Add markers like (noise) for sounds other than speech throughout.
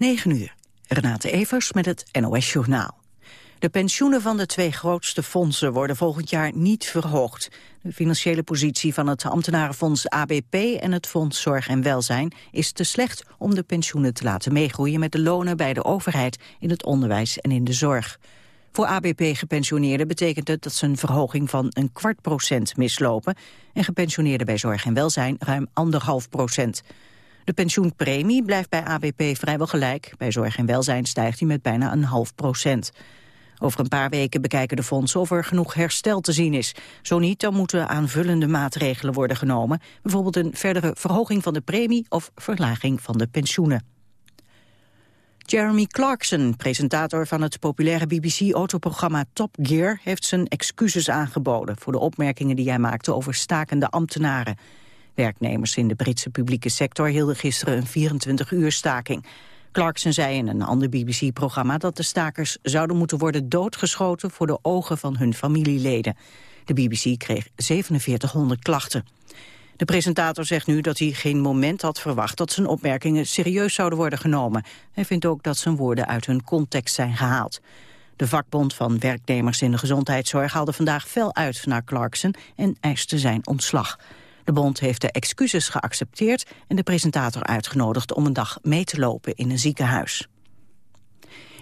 9 uur. Renate Evers met het NOS Journaal. De pensioenen van de twee grootste fondsen worden volgend jaar niet verhoogd. De financiële positie van het ambtenarenfonds ABP en het Fonds Zorg en Welzijn is te slecht om de pensioenen te laten meegroeien met de lonen bij de overheid in het onderwijs en in de zorg. Voor ABP-gepensioneerden betekent het dat ze een verhoging van een kwart procent mislopen en gepensioneerden bij zorg en welzijn ruim anderhalf procent. De pensioenpremie blijft bij ABP vrijwel gelijk. Bij zorg en welzijn stijgt die met bijna een half procent. Over een paar weken bekijken de fondsen of er genoeg herstel te zien is. Zo niet, dan moeten aanvullende maatregelen worden genomen. Bijvoorbeeld een verdere verhoging van de premie of verlaging van de pensioenen. Jeremy Clarkson, presentator van het populaire BBC-autoprogramma Top Gear, heeft zijn excuses aangeboden voor de opmerkingen die hij maakte over stakende ambtenaren. Werknemers in de Britse publieke sector hielden gisteren een 24-uur staking. Clarkson zei in een ander BBC-programma dat de stakers zouden moeten worden doodgeschoten voor de ogen van hun familieleden. De BBC kreeg 4700 klachten. De presentator zegt nu dat hij geen moment had verwacht dat zijn opmerkingen serieus zouden worden genomen. Hij vindt ook dat zijn woorden uit hun context zijn gehaald. De vakbond van werknemers in de gezondheidszorg haalde vandaag fel uit naar Clarkson en eiste zijn ontslag. De bond heeft de excuses geaccepteerd en de presentator uitgenodigd om een dag mee te lopen in een ziekenhuis.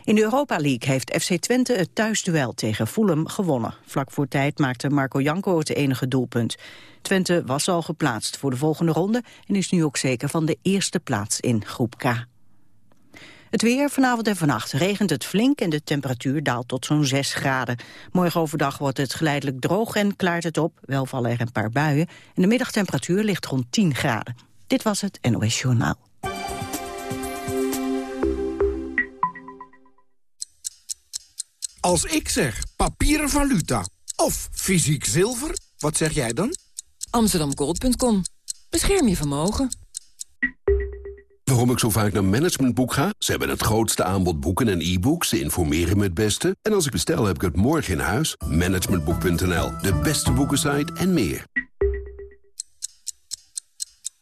In de Europa League heeft FC Twente het thuisduel tegen Fulham gewonnen. Vlak voor tijd maakte Marco Janko het enige doelpunt. Twente was al geplaatst voor de volgende ronde en is nu ook zeker van de eerste plaats in groep K. Het weer vanavond en vannacht regent het flink en de temperatuur daalt tot zo'n 6 graden. Morgen overdag wordt het geleidelijk droog en klaart het op. Wel vallen er een paar buien en de middagtemperatuur ligt rond 10 graden. Dit was het NOS Journaal. Als ik zeg papieren valuta of fysiek zilver, wat zeg jij dan? Amsterdamgold.com. Bescherm je vermogen. Waarom ik zo vaak naar Managementboek ga? Ze hebben het grootste aanbod boeken en e-books. Ze informeren me het beste. En als ik bestel, heb ik het morgen in huis. Managementboek.nl, de beste boekensite en meer.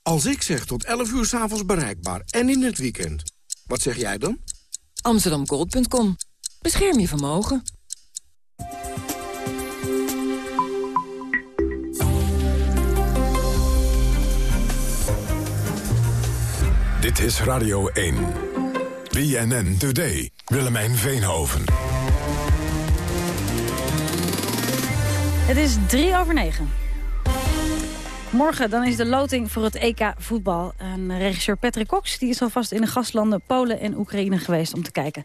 Als ik zeg tot 11 uur s'avonds bereikbaar en in het weekend, wat zeg jij dan? Amsterdamgold.com. Bescherm je vermogen. Dit is Radio 1. BNN Today. Willemijn Veenhoven. Het is drie over negen. Morgen dan is de loting voor het EK voetbal. En regisseur Patrick Cox die is alvast in de gastlanden Polen en Oekraïne geweest... om te kijken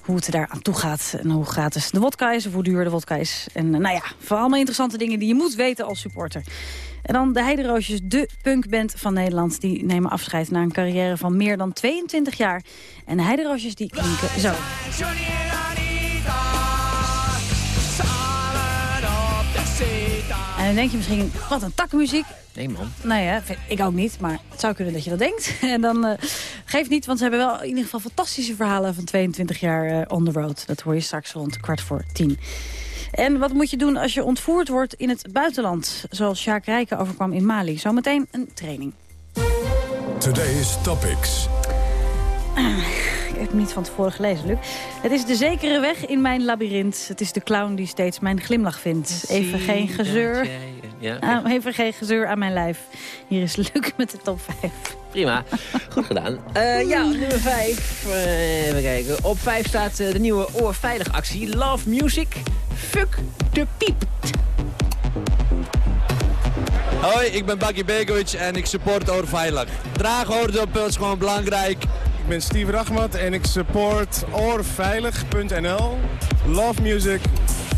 hoe het daar aan toe gaat en hoe gratis de wodka is... of hoe duur de wodka is. En nou ja, voor allemaal interessante dingen die je moet weten als supporter. En dan de Heideroosjes, de punkband van Nederland. Die nemen afscheid na een carrière van meer dan 22 jaar. En de Heideroosjes die klinken zo. En dan denk je misschien, wat een takmuziek. Nee man. Nou ja, vind ik ook niet, maar het zou kunnen dat je dat denkt. (laughs) En dan uh, geeft niet, want ze hebben wel in ieder geval fantastische verhalen van 22 jaar uh, on the road. Dat hoor je straks rond kwart voor tien. En wat moet je doen als je ontvoerd wordt in het buitenland? Zoals Sjaak Rijken overkwam in Mali. Zometeen een training. Today's Topics. Ik heb het niet van tevoren gelezen, Luc. Het is de zekere weg in mijn labyrint. Het is de clown die steeds mijn glimlach vindt. Even geen gezeur. Ja, Ah, even geen gezeur aan mijn lijf. Hier is Luc met de top 5. Prima. Goed gedaan. Eh, ja, nummer 5. even kijken. Op 5 staat eh, de nieuwe oorveilig actie. Love Music. Fuck de piep. Hoi, ik ben Baki Begovic en ik support Oorveilig. Draag oordopjes is gewoon belangrijk. Ik ben Steve Rachmat en ik support oorveilig.nl. Love music,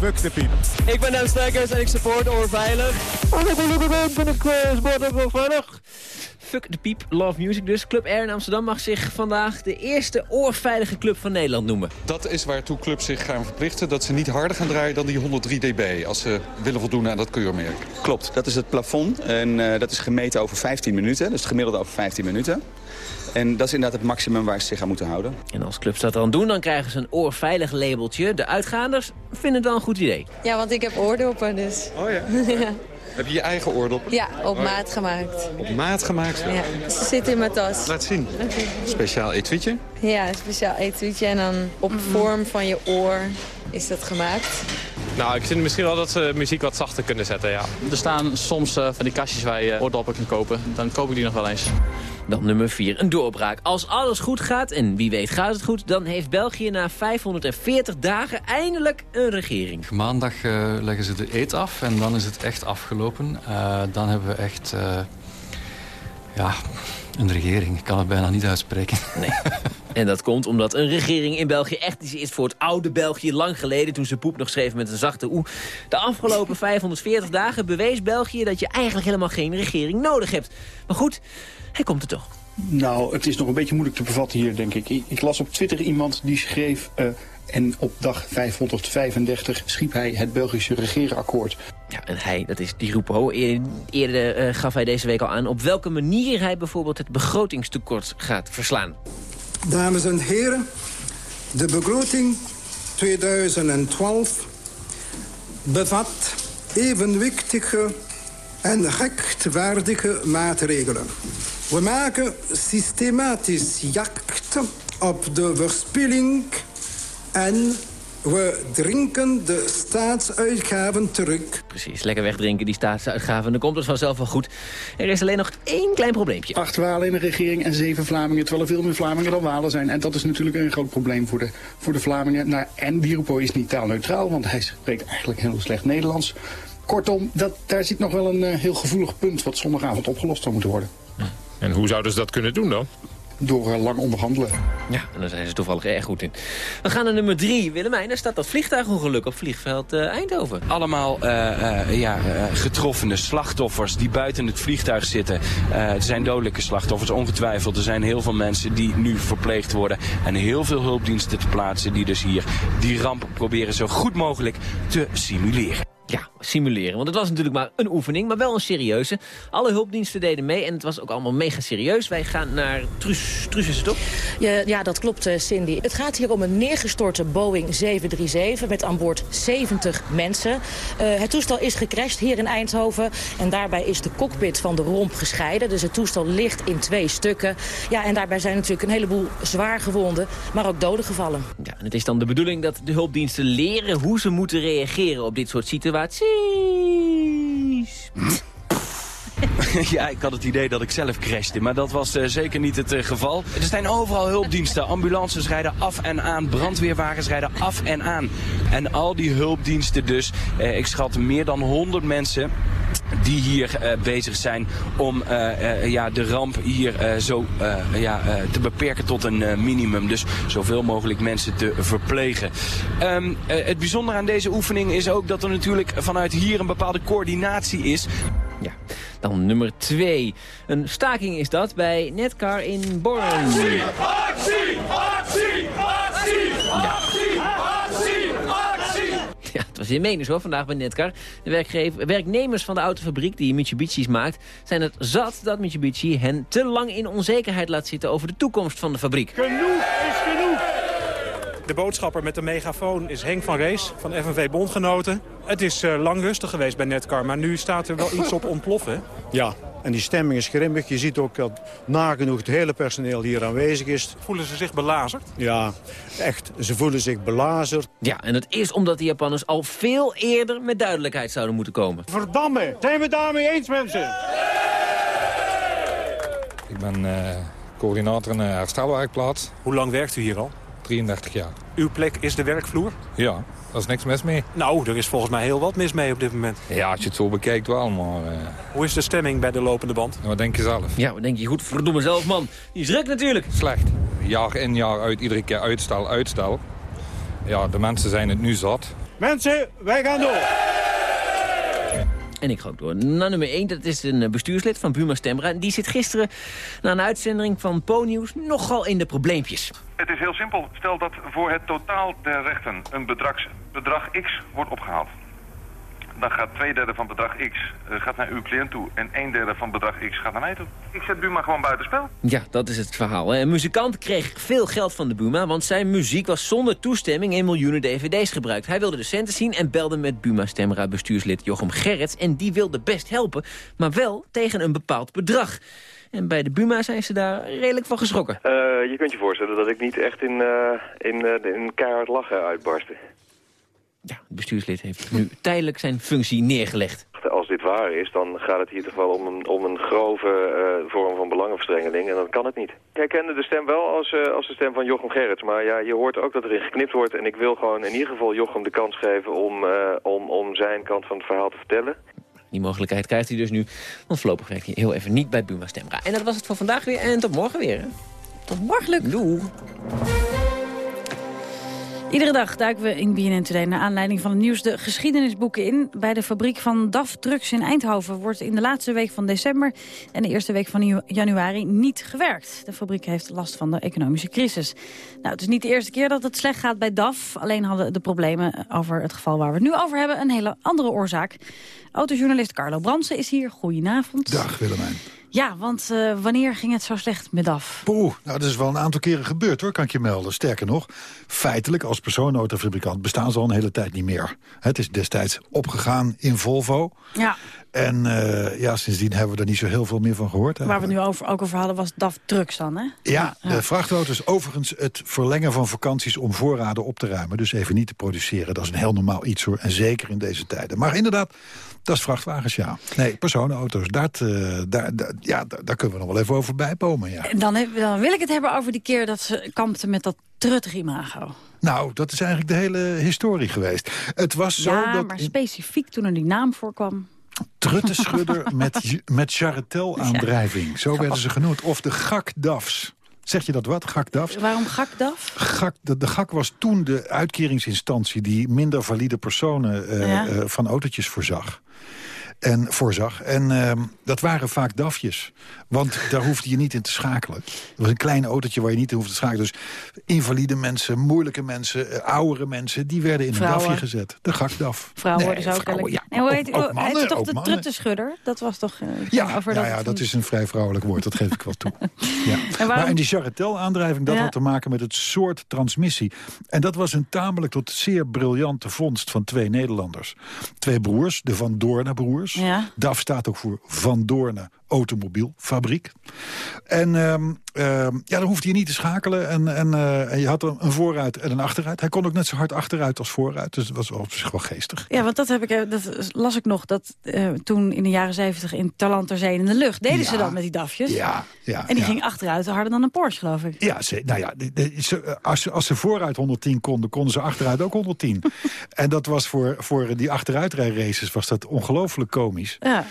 fuck the piep. Ik ben Dan Stekkers en ik support Oorveilig. Ik ben ik support Oorveilig. Fuck de piep. Love Music dus. Club Air in Amsterdam mag zich vandaag de eerste oorveilige club van Nederland noemen. Dat is waartoe clubs zich gaan verplichten. Dat ze niet harder gaan draaien dan die 103 dB. Als ze willen voldoen aan dat keurmerk. Klopt, dat is het plafond. En uh, dat is gemeten over 15 minuten. Dus het gemiddelde over 15 minuten. En dat is inderdaad het maximum waar ze zich aan moeten houden. En als clubs dat dan doen, dan krijgen ze een oorveilig labeltje. De uitgaanders vinden het wel een goed idee. Ja, want ik heb oordoppen, dus... Oh ja? (laughs) ja. Heb je je eigen oordoppen? Ja, op maat gemaakt. Op maat gemaakt? Ja, ze zitten in mijn tas. Laat zien. Speciaal etuietje? Ja, een speciaal etuietje en dan op vorm van je oor is dat gemaakt. Nou, ik vind misschien wel dat ze muziek wat zachter kunnen zetten, ja. Er staan soms uh, van die kastjes waar je oordoppen kan kopen. Dan koop ik die nog wel eens. Dan nummer 4, een doorbraak. Als alles goed gaat, en wie weet gaat het goed... dan heeft België na 540 dagen eindelijk een regering. Maandag uh, leggen ze de eet af en dan is het echt afgelopen. Uh, dan hebben we echt... ja, een regering. Ik kan het bijna niet uitspreken. Nee. En dat komt omdat een regering in België echt iets is voor het oude België. Lang geleden, toen ze poep nog schreef met een zachte oe. De afgelopen (laughs) 540 dagen bewees België dat je eigenlijk helemaal geen regering nodig hebt. Maar goed, hij komt er toch. Nou, het is nog een beetje moeilijk te bevatten hier, denk ik. Ik, las op Twitter iemand die schreef... Uh, en op dag 535 schiep hij het Belgische regeerakkoord. Ja, en hij, dat is Di Rupo. Eerder uh, gaf hij deze week al aan op welke manier hij bijvoorbeeld het begrotingstekort gaat verslaan. Dames en heren, de begroting 2012 bevat evenwichtige en rechtvaardige maatregelen. We maken systematisch jacht op de verspilling en we drinken de staatsuitgaven terug. Precies, lekker wegdrinken die staatsuitgaven. Dan komt het vanzelf wel goed. Er is alleen nog één klein probleempje. Acht Walen in de regering en zeven Vlamingen. Terwijl er veel meer Vlamingen dan Walen zijn. En dat is natuurlijk een groot probleem voor de, voor de Vlamingen. Nou, en Dierupo is niet taalneutraal, want hij spreekt eigenlijk heel slecht Nederlands. Kortom, dat, daar zit nog wel een uh, heel gevoelig punt... wat zondagavond opgelost zou moeten worden. En hoe zouden ze dat kunnen doen dan? door uh, lang onderhandelen. Ja, en daar zijn ze toevallig erg goed in. We gaan naar nummer drie. Willemijn, daar staat dat vliegtuigongeluk op vliegveld uh, Eindhoven. Allemaal uh, ja, getroffene slachtoffers die buiten het vliegtuig zitten. er zijn dodelijke slachtoffers, ongetwijfeld. Er zijn heel veel mensen die nu verpleegd worden. En heel veel hulpdiensten te plaatsen die dus hier die ramp proberen zo goed mogelijk te simuleren. Ja, simuleren. Want het was natuurlijk maar een oefening, maar wel een serieuze. Alle hulpdiensten deden mee en het was ook allemaal mega serieus. Wij gaan naar Truus. Truus is het ook? Ja, ja, dat klopt, eh, Cindy. Het gaat hier om een neergestorte Boeing 737 met aan boord 70 mensen. Uh, het toestel is gecrashed hier in Eindhoven. En daarbij is de cockpit van de romp gescheiden. Dus het toestel ligt in twee stukken. Ja, en daarbij zijn natuurlijk een heleboel zwaar gewonden, maar ook doden gevallen. Ja, en het is dan de bedoeling dat de hulpdiensten leren hoe ze moeten reageren op dit soort situaties (laughs) ja, ik had het idee dat ik zelf crashte, maar dat was uh, zeker niet het uh, geval. Er zijn overal hulpdiensten. Ambulances rijden af en aan. Brandweerwagens rijden af en aan. En al die hulpdiensten dus, uh, ik schat meer dan 100 mensen die hier bezig zijn om ja, de ramp hier zo ja, te beperken tot een minimum. Dus zoveel mogelijk mensen te verplegen. Um, het bijzondere aan deze oefening is ook dat er natuurlijk vanuit hier een bepaalde coördinatie is. Ja. Dan nummer 2. Een staking is dat bij Netcar in Born. Actie, actie, actie, actie, actie, actie, actie. Ja, het was in menens hoor, vandaag bij Netcar. De werknemers van de autofabriek die Mitsubishi's maakt... zijn het zat dat Mitsubishi hen te lang in onzekerheid laat zitten... over de toekomst van de fabriek. Genoeg is genoeg! De boodschapper met de megafoon is Henk van Rees van FNV Bondgenoten. Het is uh, lang rustig geweest bij Netcar, maar nu staat er wel iets op ontploffen. Ja, en die stemming is grimmig. Je ziet ook dat nagenoeg het hele personeel hier aanwezig is. Voelen ze zich belazerd? Ja, echt. Ze voelen zich belazerd. Ja, en dat is omdat de Japanners al veel eerder met duidelijkheid zouden moeten komen. Verdamme! Zijn we daarmee eens, mensen? Ik ben uh, coördinator in een herstelwerkplaats. Hoe lang werkt u hier al? 33 jaar. Uw plek is de werkvloer? Ja, is niks mis mee. Nou, er is volgens mij heel wat mis mee op dit moment. Ja, als je het zo bekijkt wel, maar... Uh... Hoe is de stemming bij de lopende band? Wat denk je zelf? Ja, wat denk je goed? Verdomme zelf, man. Die is druk natuurlijk. Slecht. Jaar in, jaar uit, iedere keer uitstel, uitstel. Ja, de mensen zijn het nu zat. Mensen, wij gaan door. En ik ga ook door. Na nummer 1, dat is een bestuurslid van Buma Stemra. En die zit gisteren na een uitzending van Po-nieuws nogal in de probleempjes. Het is heel simpel. Stel dat voor het totaal der rechten een bedrag, bedrag X wordt opgehaald. dan gaat twee derde van bedrag X eh, gaat naar uw cliënt toe en een derde van bedrag X gaat naar mij toe. Ik zet Buma gewoon buitenspel. Ja, dat is het verhaal. hè. Een muzikant kreeg veel geld van de Buma, want zijn muziek was zonder toestemming in miljoenen dvd's gebruikt. Hij wilde de centen zien en belde met Buma-stemra bestuurslid Jochem Gerrits. En die wilde best helpen, maar wel tegen een bepaald bedrag. En bij de Buma zijn ze daar redelijk van geschrokken. Eh, je kunt je voorstellen dat ik niet echt in, eh, in, in keihard lachen uitbarstte. Het bestuurslid heeft nu tijdelijk zijn functie neergelegd. Als dit waar is, dan gaat het hier toch wel om een, om een grove eh, vorm van belangenverstrengeling. En dan kan het niet. Ik herkende de stem wel als, eh, als de stem van Jochem Gerrits. Maar ja, je hoort ook dat erin geknipt wordt. En ik wil gewoon in ieder geval Jochem de kans geven om, eh, om, om zijn kant van het verhaal te vertellen. Die mogelijkheid krijgt hij dus nu. Want voorlopig werkt hij heel even niet bij Buma Stemra. En dat was het voor vandaag weer. En tot morgen weer. Hè. Tot morgen. Doei. Iedere dag duiken we in BNN Today naar aanleiding van het nieuws de geschiedenisboeken in. Bij de fabriek van DAF Trucks in Eindhoven wordt in de laatste week van december en de eerste week van januari niet gewerkt. De fabriek heeft last van de economische crisis. Nou, het is niet de eerste keer dat het slecht gaat bij DAF. Alleen hadden de problemen over het geval waar we het nu over hebben een hele andere oorzaak. Autojournalist Carlo Bransen is hier. Goedenavond. Dag Willemijn. Ja, want uh, wanneer ging het zo slecht met DAF? Poeh, nou dat is wel een aantal keren gebeurd hoor, kan ik je melden. Sterker nog, feitelijk als personenautofabrikant bestaan ze al een hele tijd niet meer. Het is destijds opgegaan in Volvo. Ja. En uh, ja, sindsdien hebben we er niet zo heel veel meer van gehoord. Waar we nu over, ook over hadden was DAF Trucks dan, hè? Ja, ja. de vrachtauto is overigens het verlengen van vakanties om voorraden op te ruimen. Dus even niet te produceren, dat is een heel normaal iets hoor. En zeker in deze tijden. Maar inderdaad, dat is vrachtwagens, ja. Nee, personenauto's, dat, uh, daar, daar, ja, daar, daar, kunnen we nog wel even over bijbomen, ja. Dan, heb, dan wil ik het hebben over die keer dat ze kampten met dat truttig imago. Nou, dat is eigenlijk de hele historie geweest. Het was zo ja, dat maar specifiek toen er die naam voorkwam. Truttenschudder met, met charretel-aandrijving. Zo werden ze genoemd. Of de gakdafs. Zeg je dat wat, gakdafs? Waarom gakdaf? Gak, de, de GAK was toen de uitkeringsinstantie... die minder valide personen eh, Ja. eh, van autootjes voorzag. En voorzag. En ehm, dat waren vaak dafjes. Want daar hoefde je niet in te schakelen. Het was een klein autootje waar je niet in hoefde te schakelen. Dus invalide mensen, moeilijke mensen, eh, oudere mensen... die werden in Vrouwen. een dafje gezet. De gakdaf. Vrouwen Nee, worden zo ook vrouwen, ja. En hoe heet, ook hoe- mannen, heet het toch ook de mannen. truttenschudder? Dat was toch... eh, Ja, over ja, ja, dat is een vrij vrouwelijk woord, dat geef ik wel toe. (laughs) Ja. waarom- Maar in die charretel-aandrijving, dat Ja. had te maken met het soort transmissie. En dat was een tamelijk tot zeer briljante vondst van twee Nederlanders. Twee broers, de Van Doorne broers. Ja. DAF staat ook voor Van Doorne Automobielfabriek. En ehm, ehm, ja, dan hoefde je niet te schakelen. En, en, eh, en je had een vooruit en een achteruit. Hij kon ook net zo hard achteruit als vooruit. Dus dat was op zich wel geestig. Ja, want dat, heb ik, eh, dat las ik nog. Dat eh, toen in de jaren zeventig in Talant ter Zee in de lucht... deden ze dat met die dafjes. Ja, ja, En die ja. ging achteruit harder dan een Porsche, geloof ik. Ja, ze, nou ja, de- de- ze- als, ze, als ze vooruit 110 konden, konden ze achteruit ook 110. (laughs) en dat was voor, voor die achteruitrijraces was dat ongelooflijk komisch. Ja.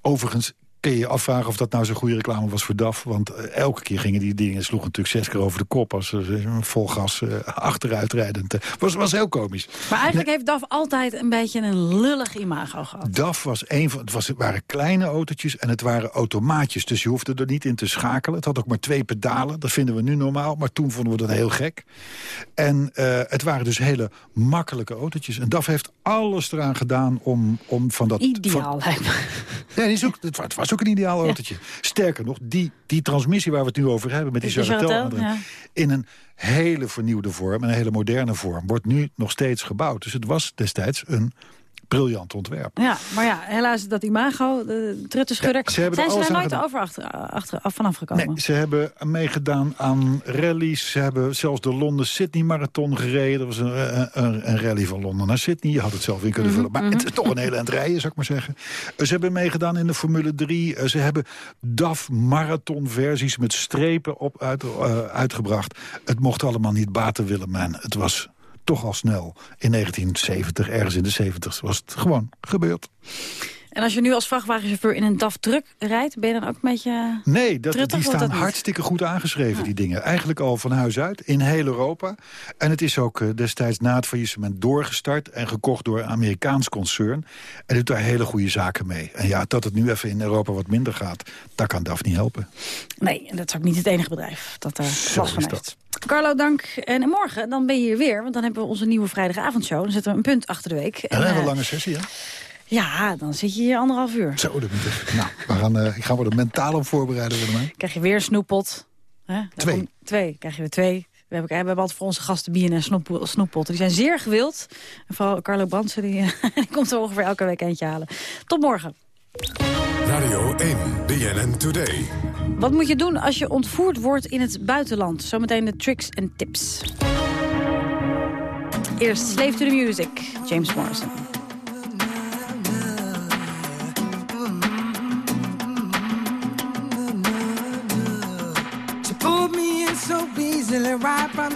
Overigens kun je je afvragen of dat nou zo'n goede reclame was voor DAF. Want eh, elke keer gingen die dingen, sloegen natuurlijk zes keer over de kop... als ze eh, vol gas eh, achteruitrijdend. was, was heel komisch. Maar eigenlijk heeft DAF altijd een beetje een lullig imago gehad. DAF was een van, het, was, het waren kleine autootjes en het waren automaatjes. Dus je hoefde er niet in te schakelen. Het had ook maar twee pedalen. Dat vinden we nu normaal. Maar toen vonden we dat heel gek. En het waren dus hele makkelijke autootjes. En DAF heeft alles eraan gedaan om, om van dat... Ideaal, van- lijkt me. Nee, die het wa- het was ook een ideaal autootje. Sterker nog, die, die transmissie waar we het nu over hebben... met die Charatel, Charatel, ja. in een hele vernieuwde vorm... een hele moderne vorm, wordt nu nog steeds gebouwd. Dus het was destijds een briljant ontwerp. Ja, maar ja, helaas dat imago, de truttenschudder... Ja, ze hebben zijn ze daar nooit over achter, achter, af, vanaf gekomen? Nee, ze hebben meegedaan aan rallies. Ze hebben zelfs de Londen-Sydney Marathon gereden. Dat was een, een, een- rally van Londen naar Sydney. Je had het zelf in kunnen Mhm, vullen. Maar het is toch een hele eind rijden, zou ik maar zeggen. Eh, Ze hebben meegedaan in de Formule 3. Eh, Ze hebben DAF Marathon versies met strepen op uit, eh, uitgebracht. Het mocht allemaal niet baten, Willemijn. Het was toch al snel. In 1970, ergens in de 70 was het gewoon gebeurd. En als je nu als vrachtwagenchauffeur in een DAF-truck rijdt... ben je dan ook een beetje... Nee, dat, Truttig die staan dat hartstikke goed aangeschreven, die dingen. Eigenlijk al van huis uit, in heel Europa. En het is ook eh, destijds na het faillissement doorgestart... en gekocht door een Amerikaans concern. En doet daar hele goede zaken mee. En ja, dat het nu even in Europa wat minder gaat... daar kan DAF niet helpen. Nee, en dat is ook niet het enige bedrijf dat daar Zo last van heeft. Carlo, dank. En morgen dan ben je hier weer, want dan hebben we onze nieuwe vrijdagavondshow. Dan zetten we een punt achter de week. En dan hebben we eh, een lange sessie, hè? Ja, dan zit je hier anderhalf uur. Zo, dat moet ik. Nou, we gaan, uh, ik ga me er mentaal op voorbereiden. Krijg je weer een snoeppot. Hè? Twee. Komt, twee, krijg je weer twee. We hebben, we hebben altijd voor onze gasten bier en snoep, snoeppotten. Die zijn zeer gewild. En vooral Carlo Bransen, die, (laughs) die komt er ongeveer elke week eentje halen. Tot morgen. Radio 1, BNN Today. Wat moet je doen als je ontvoerd wordt in het buitenland? Zometeen de tricks en tips. Eerst Slave to the Music, James Morrison.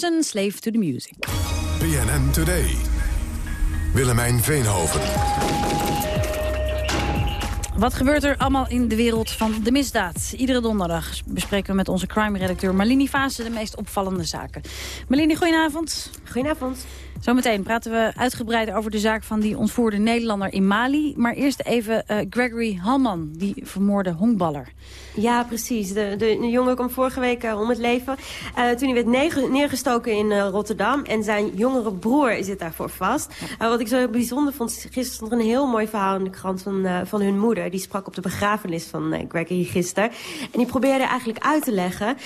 Morrison, Slave to the Music. BNN Today. Willemijn Veenhoven. Wat gebeurt er allemaal in de wereld van de misdaad? Iedere donderdag bespreken we met onze crime-redacteur Marlini Vaassen de meest opvallende zaken. Marlini, goedenavond. Goedenavond. Zometeen praten we uitgebreid over de zaak van die ontvoerde Nederlander in Mali. Maar eerst even eh, Gregory Halman, die vermoorde honkballer. Ja, precies. De, de, de jongen kwam vorige week uh, om het leven uh, toen hij werd neergestoken in Rotterdam. En zijn jongere broer zit daarvoor vast. wat ik zo bijzonder vond, gisteren er een heel mooi verhaal in de krant van, van hun moeder. Die sprak op de begrafenis van Gregory gisteren. En die probeerde eigenlijk uit te leggen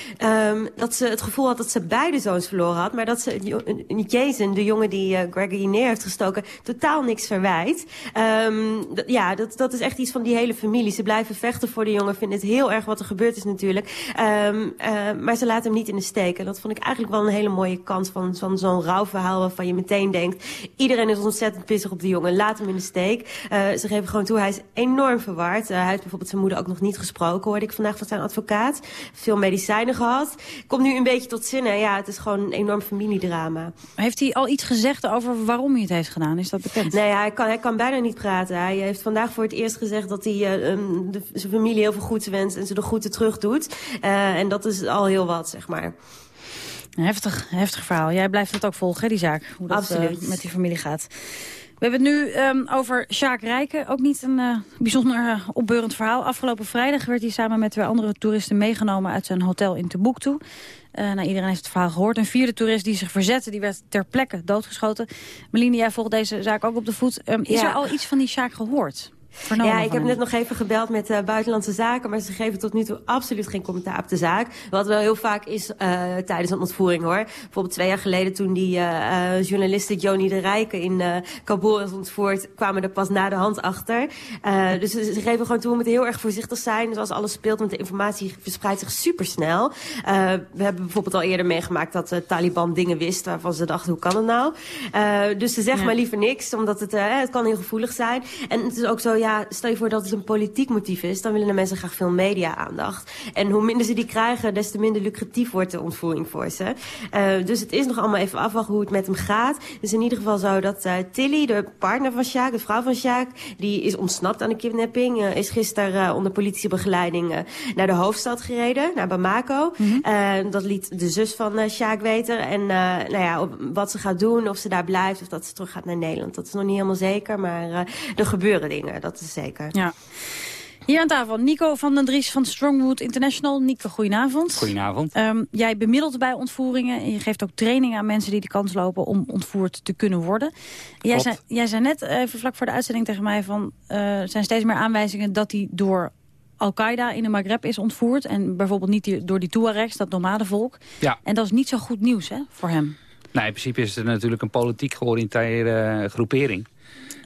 um, dat ze het gevoel had dat ze beide zoons verloren had. Maar dat ze Jason, de jongen die uh, Gregory neer heeft gestoken totaal niks verwijt. Um, ja, dat, dat is echt iets van die hele familie. Ze blijven vechten voor de jongen, vinden het heel erg wat er gebeurd is natuurlijk. Um, uh, maar ze laten hem niet in de steek. En dat vond ik eigenlijk wel een hele mooie kant van, van zo'n rouwverhaal waarvan je meteen denkt... iedereen is ontzettend pissig op die jongen, laat hem in de steek. Uh, ze geven gewoon toe, hij is enorm verward. hij heeft bijvoorbeeld zijn moeder ook nog niet gesproken, hoorde ik vandaag van zijn advocaat. Veel medicijnen gehad. Komt nu een beetje tot zinnen. Ja, het is gewoon een enorm familiedrama. Heeft hij al iets gezegd over waarom hij het heeft gedaan? Is dat bekend? Nee, hij kan, hij kan bijna niet praten. Hij heeft vandaag voor het eerst gezegd dat hij uh, de, zijn familie heel veel goeds wenst... en ze de groeten terug doet. Uh, en dat is al heel wat, zeg maar. Heftig, heftig verhaal. Jij blijft het ook volgen, die zaak. Hoe dat Absoluut. Uh, met die familie gaat. We hebben het nu um, over Sjaak Rijken. Ook niet een uh, bijzonder uh, opbeurend verhaal. Afgelopen vrijdag werd hij samen met twee andere toeristen meegenomen uit zijn hotel in Timbuktu. Uh, nou, iedereen heeft het verhaal gehoord. Een vierde toerist die zich verzette, die werd ter plekke doodgeschoten. Meline, jij volgt deze zaak ook op de voet. Um, is Ja. er al iets van die Sjaak gehoord? Ja, ik heb net nog even gebeld met uh, Buitenlandse Zaken... maar ze geven tot nu toe absoluut geen commentaar op de zaak. Wat wel heel vaak is uh, tijdens een ontvoering, hoor. Bijvoorbeeld twee jaar geleden toen die uh, journaliste Joni de Rijken... in Kabul is ontvoerd, kwamen er pas na de hand achter. Dus ze, ze geven gewoon toe, we moeten heel erg voorzichtig zijn. Dus als alles speelt, want de informatie verspreidt zich supersnel. We hebben bijvoorbeeld al eerder meegemaakt dat de Taliban dingen wist... waarvan ze dachten, hoe kan het nou? Dus ze zeggen Ja. maar liever niks, omdat het, het kan heel gevoelig zijn. En het is ook zo, ja, stel je voor dat het een politiek motief is... dan willen de mensen graag veel media-aandacht. En hoe minder ze die krijgen, des te minder lucratief wordt de ontvoering voor ze. Uh, dus het is nog allemaal even afwachten hoe het met hem gaat. Het is in ieder geval zo dat uh, Tilly, de partner van Sjaak, de vrouw van Sjaak... die is ontsnapt aan de kidnapping. Uh, is gisteren onder politiebegeleiding naar de hoofdstad gereden, naar Bamako. Mm -hmm. dat liet de zus van Sjaak weten. En nou ja, op, wat ze gaat doen, of ze daar blijft... of dat ze terug gaat naar Nederland. Dat is nog niet helemaal zeker, maar er gebeuren dingen, dat is zeker. Ja. Hier aan tafel Nico van den Dries van Strongwood International. Nico, goedenavond. Goedenavond. Um, jij bemiddelt bij ontvoeringen en je geeft ook training aan mensen die de kans lopen om ontvoerd te kunnen worden. Jij zei, jij zei net even vlak voor de uitzending tegen mij van uh, er zijn steeds meer aanwijzingen dat die door Al-Qaeda in de Maghreb is ontvoerd. En bijvoorbeeld niet die, door die Tuaregs, dat nomadenvolk. Ja. En dat is niet zo goed nieuws hè, voor hem. Nee, in principe is het natuurlijk een politiek georiënteerde groepering.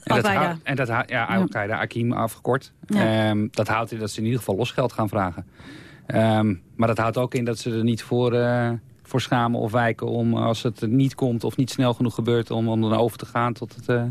En dat, en dat ja, Al-Qaeda, Akim afgekort. Ja. Ehm, dat houdt in dat ze in ieder geval losgeld gaan vragen. Ehm, maar dat houdt ook in dat ze er niet voor, eh, voor schamen of wijken om als het niet komt of niet snel genoeg gebeurt om, om dan over te gaan tot het eh,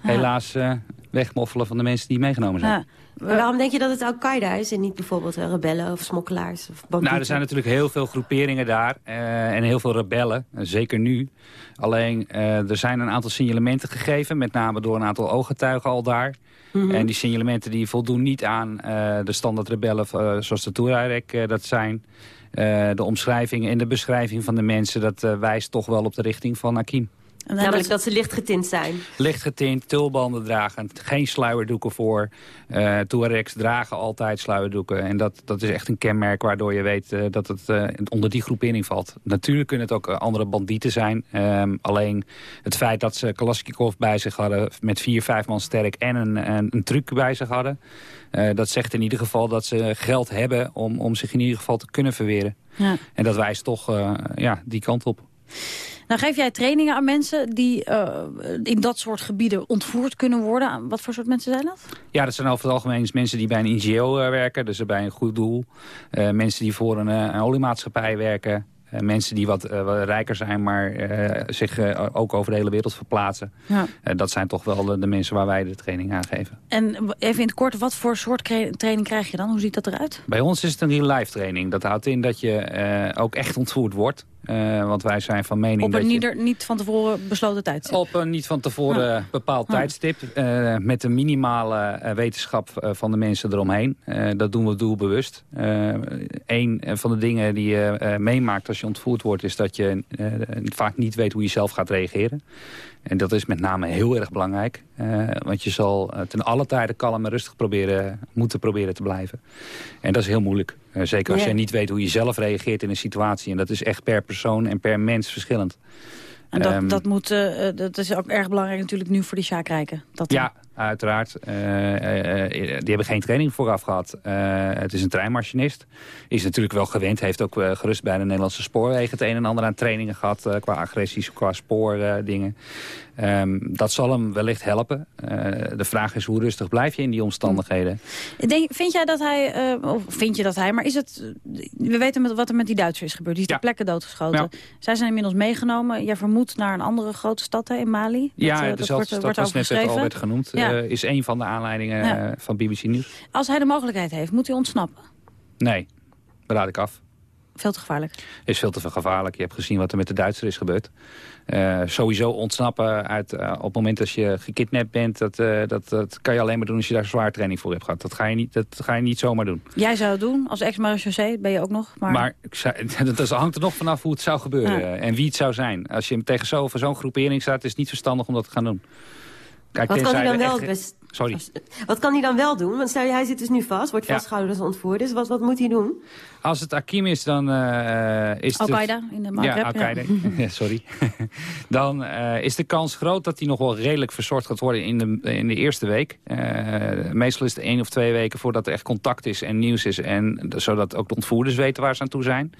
helaas eh, wegmoffelen van de mensen die meegenomen zijn. Maar waarom denk je dat het Al-Qaeda is en niet bijvoorbeeld uh, rebellen of smokkelaars of bandieten? Nou, er zijn natuurlijk heel veel groeperingen daar eh, en heel veel rebellen, eh, zeker nu. Alleen, eh, er zijn een aantal signalementen gegeven, met name door een aantal ooggetuigen al daar. Mhm. En die signalementen die voldoen niet aan eh, de standaard rebellen eh, zoals de Touareg eh, dat zijn. Eh, de omschrijving en de beschrijving van de mensen, dat eh, wijst toch wel op de richting van Akim. Namelijk dat ze licht getint zijn. Licht getint, tulbanden dragen, geen sluierdoeken voor. Uh, Tuaregs dragen altijd sluierdoeken. En dat, dat is echt een kenmerk waardoor je weet uh, dat het uh, onder die groepering valt. Natuurlijk kunnen het ook andere bandieten zijn. Um, alleen het feit dat ze Kalashnikov bij zich hadden met vier, vijf man sterk en een, een, een truc bij zich hadden. Uh, dat zegt in ieder geval dat ze geld hebben om, om zich in ieder geval te kunnen verweren. Ja. En dat wijst toch uh, ja, die kant op. Nou geef jij trainingen aan mensen die uh, in dat soort gebieden ontvoerd kunnen worden. Wat voor soort mensen zijn dat? Ja, dat zijn over het algemeen mensen die bij een NGO uh, werken, dus bij een goed doel. Uh, mensen die voor een, een oliemaatschappij werken. Mensen die wat, wat, rijker zijn, maar zich ook over de hele wereld verplaatsen. Ja. dat zijn toch wel de, de, mensen waar wij de training aan geven. En even in het kort, wat voor soort training krijg je dan? Hoe ziet dat eruit? Bij ons is het een real-life training. Dat houdt in dat je ook echt ontvoerd wordt. Uh, want wij zijn van mening Op een dat niet, je... niet van tevoren besloten tijdstip? Op een niet van tevoren bepaald tijdstip. Uh, met een minimale uh, wetenschap van de mensen eromheen. dat doen we doelbewust. een van de dingen die je meemaakt als je ontvoerd wordt... is dat je vaak niet weet hoe je zelf gaat reageren. En dat is met name heel erg belangrijk. Uh, want je zal uh, ten alle tijde kalm en rustig proberen, moeten proberen te blijven. En dat is heel moeilijk. Uh, zeker als ja. je niet weet hoe je zelf reageert in een situatie. En dat is echt per persoon en per mens verschillend. En dat, um, dat, moet, dat is ook erg belangrijk natuurlijk nu voor die Sjaak Rijken. Dat ja, uiteraard. Eh, eh, die hebben geen training vooraf gehad. Eh, het is een treinmachinist. Is natuurlijk wel gewend. Heeft ook eh, gerust bij de Nederlandse spoorwegen het een en ander aan trainingen gehad. eh, qua agressies, qua spoordingen. Ehm, dat zal hem wellicht helpen. Eh, de vraag is hoe rustig blijf je in die omstandigheden. Denk, vind jij dat hij, eh, of vind je dat hij, maar is het, we weten met, wat er met die Duitser is gebeurd. Die is ter plekke doodgeschoten. Zij zijn inmiddels meegenomen. Jij vermoedt naar een andere grote stad hè, in Mali. Dat, ja, eh, dat wordt, stad wordt was net al werd genoemd. Ja. Eh, is een van de aanleidingen Ja. eh, van BBC Nieuws. Als hij de mogelijkheid heeft, moet hij ontsnappen. Nee, dat raad ik af. Veel te gevaarlijk. is veel te gevaarlijk. Je hebt gezien wat er met de Duitser is gebeurd. Eh, sowieso ontsnappen uit, op het moment dat je gekidnapt bent... Dat, dat, dat kan je alleen maar doen als je daar zwaar training voor hebt gehad. Dat ga je niet, dat ga je niet zomaar doen. Jij zou het doen, als ex-marechaussee ben je ook nog. Maar, Maar, ik (laughs) dat hangt er nog vanaf hoe het zou gebeuren. Ja. En wie het zou zijn. Als je tegen zo, zo'n groepering staat... is het niet verstandig om dat te gaan doen. Kijk, Wat kan hij dan wel best- Sorry. Wat kan hij dan wel doen? Want stel je, hij zit dus nu vast, wordt Ja. vastgehouden als ontvoerder. Dus wat, wat moet hij doen? Als het Akim is, dan eh, is het... Al-Qaeda in de Maghreb, Ja, Al-Qaeda. (laughs) Ja, sorry. (laughs) dan eh, is de kans groot dat hij nog wel redelijk verzorgd gaat worden in de, in de eerste week. Eh, meestal is het één of twee weken voordat er echt contact is en nieuws is. En zodat ook de ontvoerders weten waar ze aan toe zijn.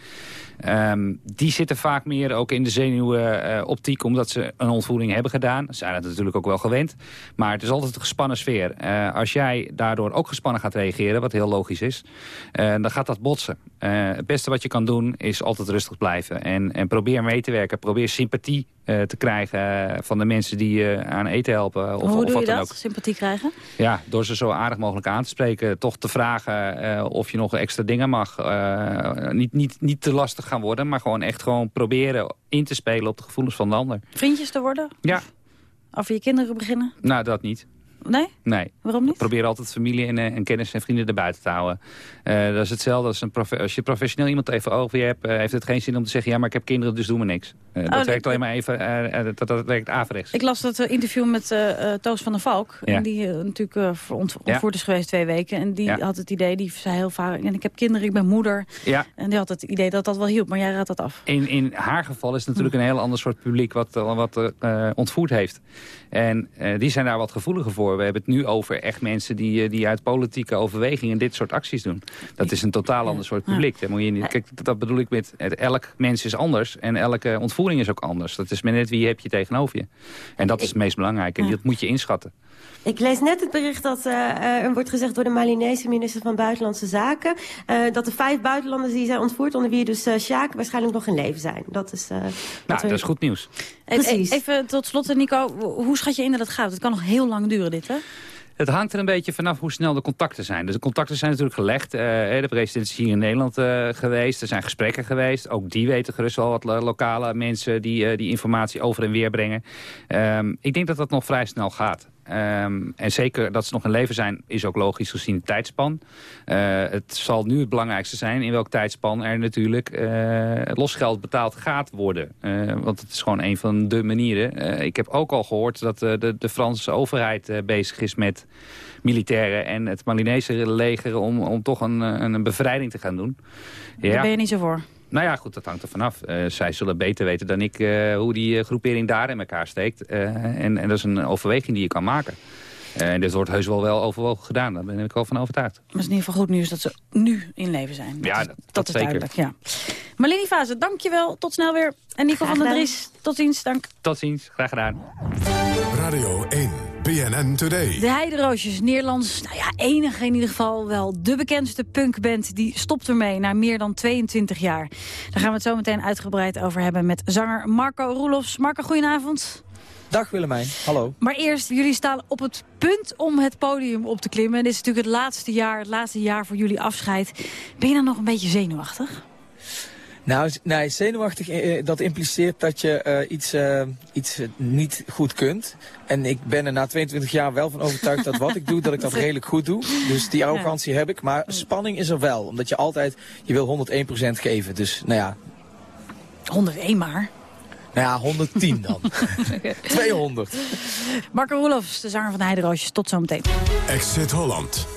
Ehm, die zitten vaak meer ook in de zenuwen eh, optiek omdat ze een ontvoering hebben gedaan. Ze zijn het natuurlijk ook wel gewend. Maar het is altijd een gespannen sfeer. Eh, als jij daardoor ook gespannen gaat reageren, wat heel logisch is, eh, dan gaat dat botsen. Eh, het beste wat je kan doen is altijd rustig blijven. En, en probeer mee te werken. Probeer sympathie te krijgen van de mensen die je aan eten helpen. Of, Hoe of doe wat je dan dat, ook. sympathie krijgen? Ja, door ze zo aardig mogelijk aan te spreken. Toch te vragen of je nog extra dingen mag. Niet, niet, niet te lastig gaan worden, maar gewoon echt gewoon proberen in te spelen op de gevoelens van de ander. Vriendjes te worden? Ja, Over je kinderen beginnen? nou dat niet. Nee? Nee. Waarom niet? Probeer altijd familie en, eh, en kennis en vrienden erbuiten te houden. Eh, dat is hetzelfde als een als je professioneel iemand even over je hebt... eh, heeft het geen zin om te zeggen... ja, maar ik heb kinderen, dus doe me niks. Eh, dat werkt alleen maar even... dat, dat werkt averechts. Ik las dat interview met Toos van der Valk. Ja. En die natuurlijk voor ont- Ja. ontvoerd is geweest twee weken. En die Ja. had het idee, die zei heel vaak... En ik heb kinderen, ik ben moeder. Ja. En die had het idee dat dat wel hielp. Maar jij raadt dat af. In, in haar geval is het natuurlijk een heel ander soort publiek wat, wat ontvoerd heeft. En die zijn daar wat gevoeliger voor. We hebben het nu over echt mensen die, eh, die uit politieke overwegingen dit soort acties doen. Dat is een totaal ander soort publiek. Dat, moet je niet, kijk, dat bedoel ik met het, elk mens is anders en elke ontvoering is ook anders. Dat is maar net wie heb je tegenover je. En dat is het meest belangrijke. En dat moet je inschatten. Ik lees net het bericht dat eh, eh, er wordt gezegd door de Malinese minister van Buitenlandse Zaken... eh, dat de vijf buitenlanders die zijn ontvoerd, onder wie dus eh Sjaak, waarschijnlijk nog in leven zijn. Dat is... eh, Nou, we- dat is goed nieuws. Precies. Even tot slot, Nico. Hoe schat je in dat het gaat? Het kan nog heel lang duren, dit, hè? Het hangt er een beetje vanaf hoe snel de contacten zijn. Dus de contacten zijn natuurlijk gelegd. Eh, de president is hier in Nederland eh, geweest. Er zijn gesprekken geweest. Ook die weten gerust wel wat lo- lokale mensen die die informatie over en weer brengen. Ehm, ik denk dat dat nog vrij snel gaat. Ehm, en zeker dat ze nog in leven zijn, is ook logisch gezien de tijdspan. Eh, het zal nu het belangrijkste zijn in welk tijdspan er natuurlijk eh, losgeld betaald gaat worden. Eh, want het is gewoon een van de manieren. Ik heb ook al gehoord dat de, de Franse overheid bezig is met militairen en het Malinese leger om, om toch een, een, een bevrijding te gaan doen. Daar ben je niet zo voor. Nou ja, goed, dat hangt er vanaf. Eh, zij zullen beter weten dan ik eh, hoe die eh, groepering daar in elkaar steekt. En, en dat is een overweging die je kan maken. En dit wordt heus wel wel overwogen gedaan. Daar ben ik wel van overtuigd. Maar het is in ieder geval goed nieuws dat ze nu in leven zijn. Ja, is, dat- dat, dat is zeker. duidelijk, ja. Marlene Fase, dankjewel. Tot snel weer. En Nico van der. Dries, tot ziens. Dank. Tot ziens, graag gedaan. Radio 1, BNN Today. De Heideroosjes, Nederlands, nou ja, enige in ieder geval wel de bekendste punkband, die stopt ermee na meer dan 22 jaar. Daar gaan we het zo meteen uitgebreid over hebben met zanger Marco Roelofs. Marco, goedenavond. Dag Willemijn, hallo. Maar eerst, jullie staan op het punt om het podium op te klimmen. Dit is natuurlijk het laatste jaar, het laatste jaar voor jullie afscheid. Ben je dan nog een beetje zenuwachtig? Nou, nee, zenuwachtig, eh, dat impliceert dat je eh, iets, eh, iets eh, niet goed kunt. En ik ben er na 22 jaar wel van overtuigd dat wat ik doe, dat ik dat (laughs) redelijk goed doe. Dus die arrogantie heb ik. Maar spanning is er wel, omdat je altijd, je wil 101% geven. Dus nou ja, 101 maar. Nou ja 110 dan. (laughs) 200. Marco Roelofs, de zanger van de Heideroosjes. Tot zometeen. Exit Holland.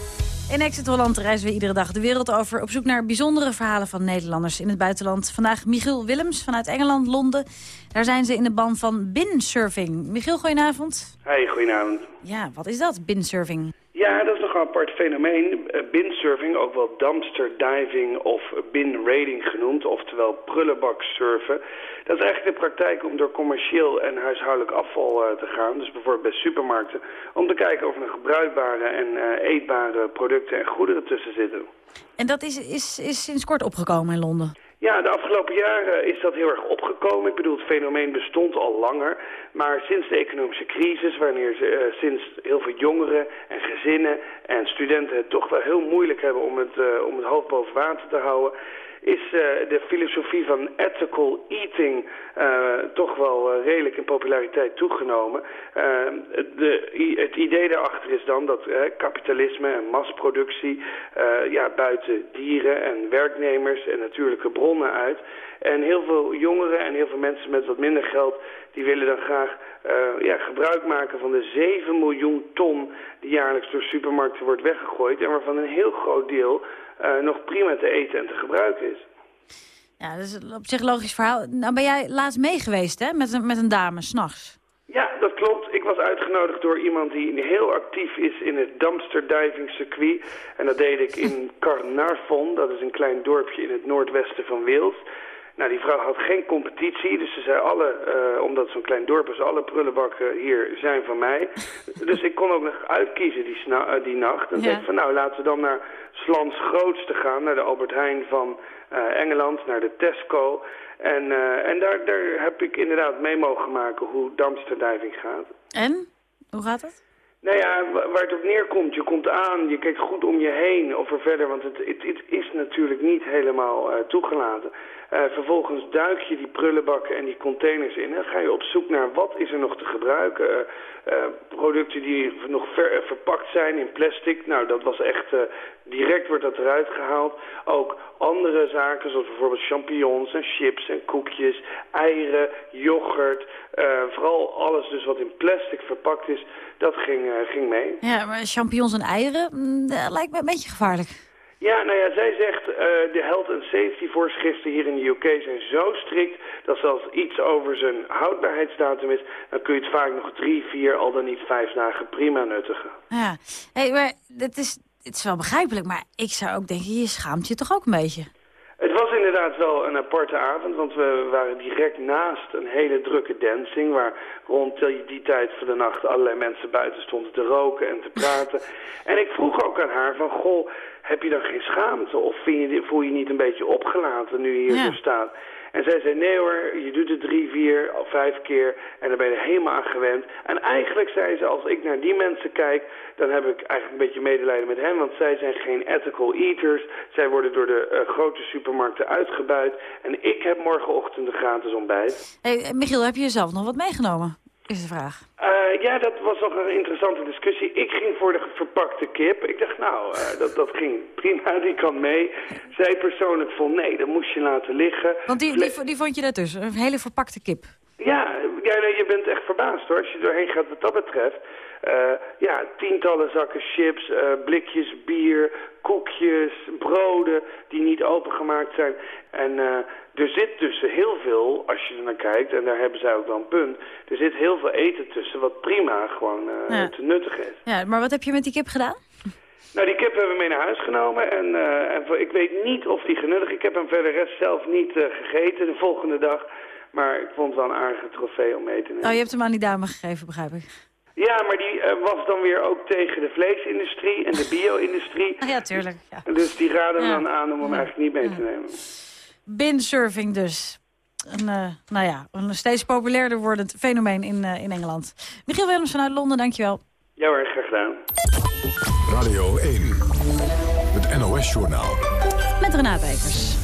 In Exit Holland reizen we iedere dag de wereld over... op zoek naar bijzondere verhalen van Nederlanders in het buitenland. Vandaag Michiel Willems vanuit Engeland, Londen. Daar zijn ze in de ban van binsurfing. Michiel, goedenavond. Hey, goedenavond. Ja, wat is dat, binsurfing? Ja, dat is nogal een apart fenomeen. Uh, Binsurfing, ook wel dumpster diving of bin raiding genoemd, oftewel prullenbak surfen. Dat is eigenlijk de praktijk om door commercieel en huishoudelijk afval uh, te gaan. Dus bijvoorbeeld bij supermarkten. Om te kijken of er gebruikbare en uh, eetbare producten en goederen tussen zitten. En dat is, is, is sinds kort opgekomen in Londen? Ja, de afgelopen jaren is dat heel erg opgekomen. Ik bedoel, het fenomeen bestond al langer. Maar sinds de economische crisis, wanneer ze, uh, sinds heel veel jongeren en gezinnen en studenten het toch wel heel moeilijk hebben om het, uh, om het hoofd boven water te houden is uh, de filosofie van ethical eating uh, toch wel uh, redelijk in populariteit toegenomen. De, het idee daarachter is dan dat kapitalisme en massaproductie ja, buiten dieren en werknemers en natuurlijke bronnen uit. En heel veel jongeren en heel veel mensen met wat minder geld... die willen dan graag ja, gebruik maken van de 7 miljoen ton... die jaarlijks door supermarkten wordt weggegooid... en waarvan een heel groot deel uh, nog prima te eten en te gebruiken is. Ja, dat is op zich logisch verhaal. Nou ben jij laatst meegeweest, hè, met een, met een dame, s'nachts. Ja, dat klopt. Ik was uitgenodigd door iemand die heel actief is in het dumpster diving circuit. En dat deed ik in Carnarvon, dat is een klein dorpje in het noordwesten van Wales. Nou, die vrouw had geen competitie, dus ze zei alle, uh, omdat het zo'n klein dorp is, alle prullenbakken hier zijn van mij. (laughs) dus ik kon ook nog uitkiezen die, uh, die nacht. En ja. zei van, nou, laten we dan naar Slans grootste gaan, naar de Albert Heijn van uh, Engeland, naar de Tesco. En, en daar, daar heb ik inderdaad mee mogen maken hoe dumpster diving gaat. En? Hoe gaat het? Nou ja, waar het op neerkomt, je komt aan, je kijkt goed om je heen of er verder, want het, het, het is natuurlijk niet helemaal uh, toegelaten. Uh, vervolgens duik je die prullenbakken en die containers in en ga je op zoek naar wat is er nog te gebruiken. Uh, producten die nog ver, verpakt zijn in plastic, nou dat was echt, direct wordt dat eruit gehaald. Ook andere zaken zoals bijvoorbeeld champignons en chips en koekjes, eieren, yoghurt, vooral alles dus wat in plastic verpakt is, dat ging, ging mee. Ja, maar champignons en eieren, dat lijkt me een beetje gevaarlijk. Ja, nou ja, zij zegt uh, de health and safety voorschriften hier in de UK zijn zo strikt dat zelfs iets over zijn houdbaarheidsdatum is, dan kun je het vaak nog drie, vier, al dan niet vijf dagen prima nuttigen. Ja, hey, maar het is, het is wel begrijpelijk, maar ik zou ook denken, je schaamt je toch ook een beetje? Het was inderdaad wel een aparte avond, want we waren direct naast een hele drukke dancing... waar rond die tijd van de nacht allerlei mensen buiten stonden te roken en te praten. (laughs) en ik vroeg ook aan haar van, goh, heb je dan geen schaamte? Of vind je, voel je niet een beetje opgelaten nu je hier ja. staat? En zij zei, nee hoor, je doet het vier of vijf keer en dan ben je er helemaal aan gewend. En eigenlijk zei ze, als ik naar die mensen kijk, dan heb ik eigenlijk een beetje medelijden met hen. Want zij zijn geen ethical eaters. Zij worden door de uh, grote supermarkten uitgebuit. En ik heb morgenochtend een gratis ontbijt. Hey, Michiel, heb je zelf nog wat meegenomen? Is de vraag. Uh, ja, dat was nog een interessante discussie. Ik ging voor de verpakte kip. Ik dacht, nou, uh, dat, dat ging prima, die kan mee. Zij persoonlijk vond, nee, dat moest je laten liggen. Want die, die, die vond je dat dus, een hele verpakte kip? Ja, ja nee, je bent echt verbaasd hoor, als je doorheen gaat wat dat betreft. Uh, ja, tientallen zakken chips, blikjes bier, koekjes, broden die niet opengemaakt zijn. En er zit tussen heel veel, als je er naar kijkt, en daar hebben zij ook wel een punt... er zit heel veel eten tussen wat prima gewoon ja. te nuttig is. Ja, maar wat heb je met die kip gedaan? (laughs) Nou, die kip hebben we mee naar huis genomen en, en ik weet niet of die genuttig... Ik heb hem verder rest zelf niet gegeten de volgende dag, maar ik vond het wel een aardige trofee om mee te nemen. Oh, je hebt hem aan die dame gegeven, begrijp ik. Ja, maar die uh, was dan weer ook tegen de vleesindustrie en de bio-industrie. (laughs) ja, tuurlijk. Ja. Dus die raden ja. dan aan om hem eigenlijk niet mee te nemen. Binsurfing dus. Een, uh, nou ja, een steeds populairder wordend fenomeen in, uh, in Engeland. Michiel Willems vanuit Londen, dankjewel. Ja hoor, graag gedaan. Radio 1, het NOS-journaal. Met Renate Evers.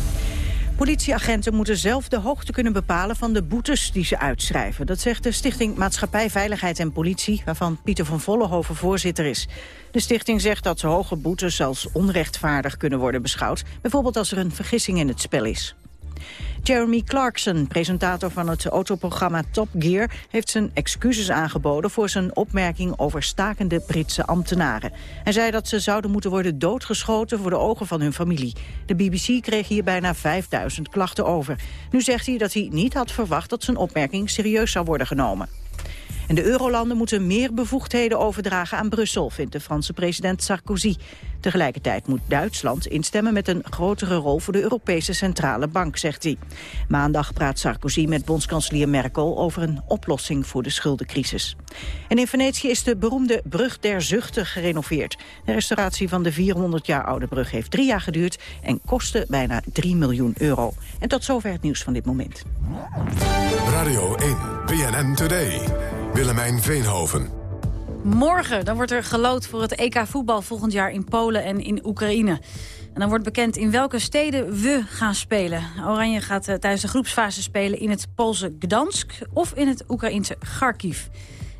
Politieagenten moeten zelf de hoogte kunnen bepalen van de boetes die ze uitschrijven. Dat zegt de Stichting Maatschappij, Veiligheid en Politie, waarvan Pieter van Vollenhoven voorzitter is. De stichting zegt dat hoge boetes als onrechtvaardig kunnen worden beschouwd, bijvoorbeeld als er een vergissing in het spel is. Jeremy Clarkson, presentator van het autoprogramma Top Gear... heeft zijn excuses aangeboden voor zijn opmerking over stakende Britse ambtenaren. Hij zei dat ze zouden moeten worden doodgeschoten voor de ogen van hun familie. De BBC kreeg hier bijna 5000 klachten over. Nu zegt hij dat hij niet had verwacht dat zijn opmerking serieus zou worden genomen. En de eurolanden moeten meer bevoegdheden overdragen aan Brussel, vindt de Franse president Sarkozy. Tegelijkertijd moet Duitsland instemmen met een grotere rol voor de Europese Centrale Bank, zegt hij. Maandag praat Sarkozy met bondskanselier Merkel over een oplossing voor de schuldencrisis. En in Venetië is de beroemde Brug der Zuchten gerenoveerd. De restauratie van de 400 jaar oude brug heeft drie jaar geduurd en kostte bijna 3 miljoen euro. En tot zover het nieuws van dit moment. Radio 1, BNN Today. Willemijn Veenhoven. Morgen dan wordt er gelood voor het EK voetbal volgend jaar in Polen en in Oekraïne. En dan wordt bekend in welke steden we gaan spelen. Oranje gaat uh, tijdens de groepsfase spelen in het Poolse Gdansk of in het Oekraïnse Kharkiv.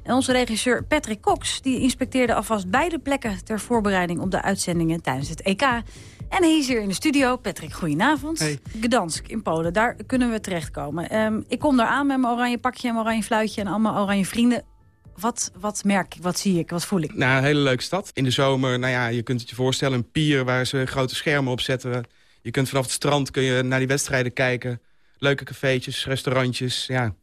En onze regisseur Patrick Cox die inspecteerde alvast beide plekken ter voorbereiding op de uitzendingen tijdens het EK. En hij is hier in de studio. Patrick, goedenavond. Hey. Gdansk in Polen, daar kunnen we terechtkomen. Um, ik kom daar aan met mijn oranje pakje en mijn oranje fluitje en allemaal oranje vrienden. Wat, wat merk ik, wat zie ik, wat voel ik? Nou, een hele leuke stad. In de zomer, nou ja, je kunt het je voorstellen, een pier waar ze grote schermen op zetten. Je kunt vanaf het strand kun je naar die wedstrijden kijken. Leuke cafeetjes, restaurantjes, ja,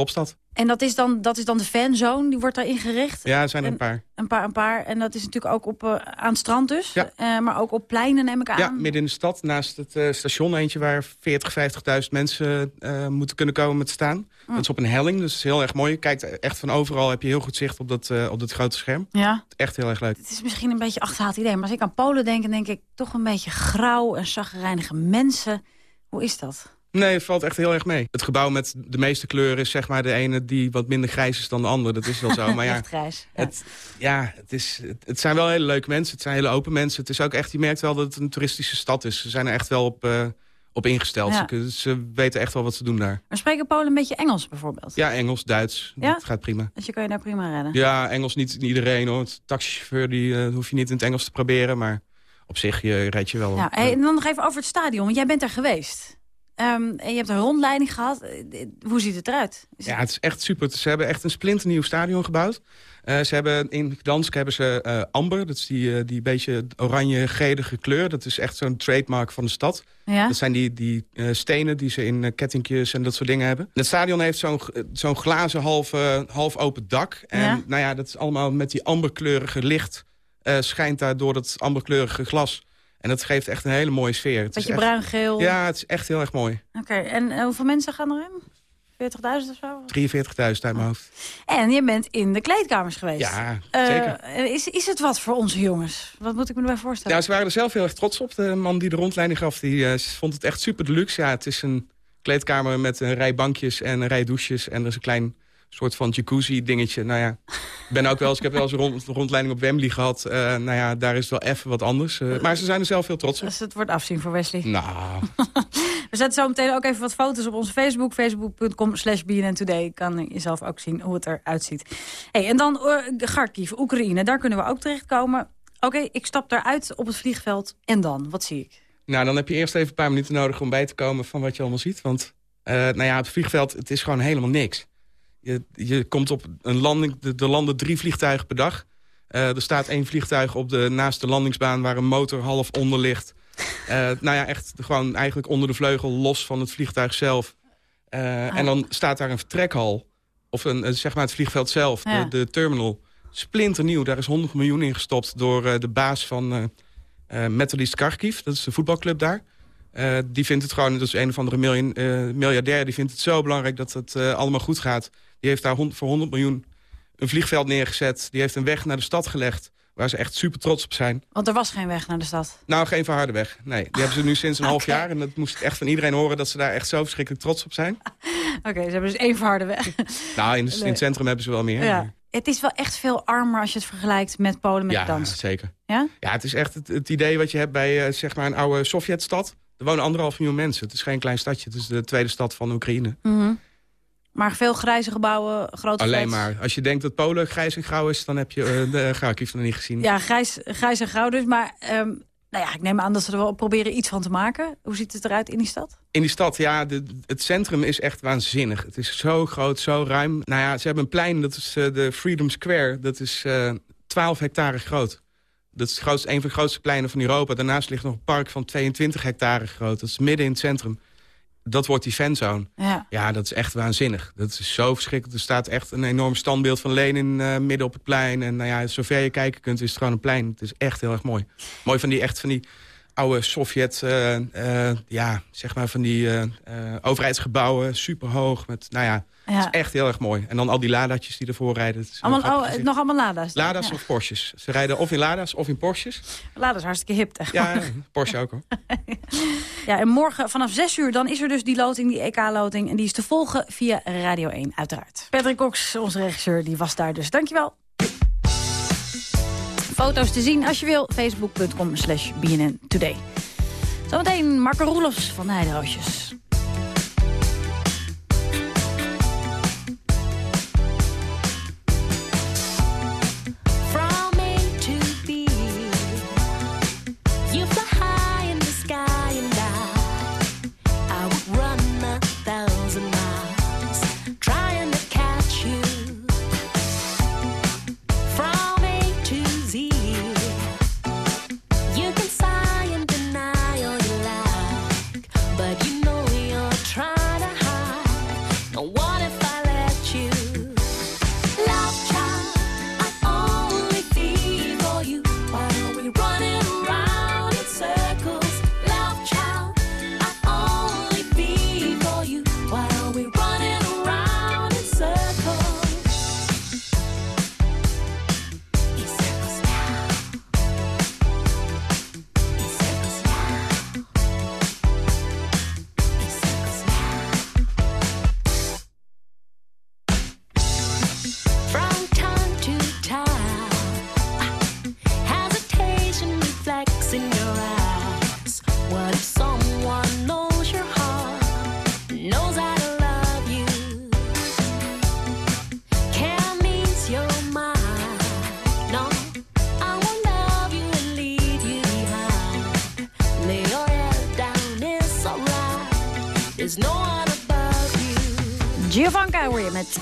topstad. En dat is dan, dat is dan de fanzone, die wordt daar ingericht? Ja, er zijn er een En- paar. Een paar, een paar. En dat is natuurlijk ook op, eh, aan het strand dus. Ja. Eh, maar ook op pleinen neem ik aan. Ja, midden in de stad, naast het eh, station. Eentje waar 40, 50.000 mensen moeten kunnen komen met staan. Hm. Dat is op een helling, dus is heel erg mooi. Je kijkt echt van overal, heb je heel goed zicht op dat, op dat grote scherm. Ja. Echt heel erg leuk. Het is misschien een beetje achterhaald idee. Maar als ik aan Polen denk, denk ik toch een beetje grauw en zagrijnige mensen. Hoe is dat? Nee, het valt echt heel erg mee. Het gebouw met de meeste kleuren is zeg maar de ene die wat minder grijs is dan de andere. Dat is wel zo. (laughs) Maar ja, Echt grijs. Ja. Het, ja, het, is, het, het zijn wel hele leuke mensen. Het zijn hele open mensen. Het is ook echt, je merkt wel dat het een toeristische stad is. Ze zijn er echt wel op, eh, op ingesteld. Ja. Ze, ze weten echt wel wat ze doen daar. Maar spreken Polen een beetje Engels bijvoorbeeld? Ja, Engels, Duits. Ja? Dat gaat prima. Dus je kan je daar prima redden? Ja, Engels niet iedereen hoor. Het taxichauffeur die eh, hoef je niet in het Engels te proberen. Maar op zich je, red je wel. Ja, en dan nog even over het stadion, want jij bent daar geweest. Ehm, en je hebt een rondleiding gehad. Eh, Hoe ziet het eruit? Is Ja, het is echt super. Ze hebben echt een splinternieuw stadion gebouwd. Eh, ze hebben in Gdansk hebben ze eh, amber. Dat is die, die beetje oranje-gedige kleur. Dat is echt zo'n trademark van de stad. Ja? Dat zijn die, die stenen die ze in kettingjes en dat soort dingen hebben. Het stadion heeft zo'n zo'n glazen half, half open dak. En Ja? nou ja, dat is allemaal met die amberkleurige licht... schijnt daar door dat amberkleurige glas. En dat geeft echt een hele mooie sfeer. Het Beetje bruin-geel? Ja, het is echt heel erg mooi. 43.000 Oké, en eh, hoeveel mensen gaan erin? 40.000 of zo? uit mijn hoofd. En je bent in de kleedkamers geweest. Ja, Eh, zeker. is, is het wat voor onze jongens? Wat moet ik me erbij voorstellen? Ja, ze waren er zelf heel erg trots op. De man die de rondleiding gaf, die eh, vond het echt super deluxe. Ja, het is een kleedkamer met een rij bankjes en een rij douches. En er is een klein soort van jacuzzi dingetje. Nou ja, ik, ben ook wel eens, ik heb wel eens een rond, rondleiding op Wembley gehad. Eh, nou ja, daar is het wel even wat anders. Eh, maar ze zijn er zelf heel trots op. Dus het wordt afzien voor Wesley. Nou, (laughs) We zetten zo meteen ook even wat foto's op onze Facebook. Facebook.com slash Today. Kan je zelf ook zien hoe het eruit ziet. Hey, en dan uh, Kharkiv, Oekraïne. Daar kunnen we ook terechtkomen. Oké, ik stap daaruit op het vliegveld. En dan? Wat zie ik? nou, dan heb je eerst even een paar minuten nodig om bij te komen van wat je allemaal ziet. Want eh, nou ja, het vliegveld, het is gewoon helemaal niks. Je, je komt op een landing, er- landen drie vliegtuigen per dag. Eh, er staat één vliegtuig op de, naast de landingsbaan waar een motor half onder ligt. Eh, nou ja, echt gewoon eigenlijk onder de vleugel los van het vliegtuig zelf. Eh, En dan staat daar een vertrekhal. Of een, zeg maar het vliegveld zelf, Ja. de, de terminal. Splinternieuw, daar is 100 miljoen in gestopt door de baas van eh Metalist Kharkiv. Dat is de voetbalclub daar. Die vindt het gewoon, dat is een of andere miljoen, miljardair... die vindt het zo belangrijk dat het allemaal goed gaat. Die heeft daar voor 100 miljoen een vliegveld neergezet. Die heeft een weg naar de stad gelegd... waar ze echt super trots op zijn. Want er was geen weg naar de stad. Nou, geen verharde weg. Nee, die hebben ze nu sinds een half jaar. En dat moest ik echt van iedereen horen... dat ze daar echt zo verschrikkelijk trots op zijn. (laughs) Oké, ze hebben dus één verharde weg. Nou, in, in het centrum hebben ze wel meer. Ja. Het is wel echt veel armer als je het vergelijkt met Polen met ja Gdansk. zeker. Ja? Ja, het is echt het, het idee wat je hebt bij eh, zeg maar een oude Sovjetstad. Er wonen anderhalf miljoen mensen. Het is geen klein stadje. Het is de tweede stad van Oekraïne. Mhm. Maar veel grijze gebouwen, grote Alleen flats. maar. Als je denkt dat Polen grijs en grauw is... dan heb je uh, de Kharkiv nog niet gezien. Ja, grijs, grijs en grauw dus. Maar ehm, nou ja, ik neem aan dat ze er wel proberen iets van te maken. Hoe ziet het eruit in die stad? In die stad, ja, de, het centrum is echt waanzinnig. Het is zo groot, zo ruim. Nou ja, ze hebben een plein, dat is eh, de Freedom Square. Dat is eh 12 hectare groot. Dat is grootste, een van de grootste pleinen van Europa. Daarnaast ligt nog een park van 22 hectare groot. Dat is midden in het centrum. Dat wordt die fanzone. Ja. Ja, dat is echt waanzinnig. Dat is zo verschrikkelijk. Er staat echt een enorm standbeeld van Lenin eh, midden op het plein. En nou ja, zover je kijken kunt, is het gewoon een plein. Het is echt heel erg mooi. Mooi van die, echt van die oude Sovjet, eh, eh, ja, zeg maar van die eh, overheidsgebouwen. Super hoog. Met, nou ja, het Ja. is echt heel erg mooi. En dan al die ladaatjes die ervoor rijden. Allemaal, nog allemaal Lada's? dan? Lada's Ja. of Porsches. Ze rijden of in Lada's of in Porsches. Lada's hartstikke hip Ja, tegenwoordig. Porsche ook hoor. (laughs) Ja, en morgen vanaf 6 uur dan is er dus die loting, die EK-loting. En die is te volgen via Radio 1, uiteraard. Patrick Cox, onze regisseur, die was daar dus. Dankjewel. Foto's te zien als je wil. Facebook.com slash BNN Today. Zometeen Marco Roelofs van de Heideroosjes.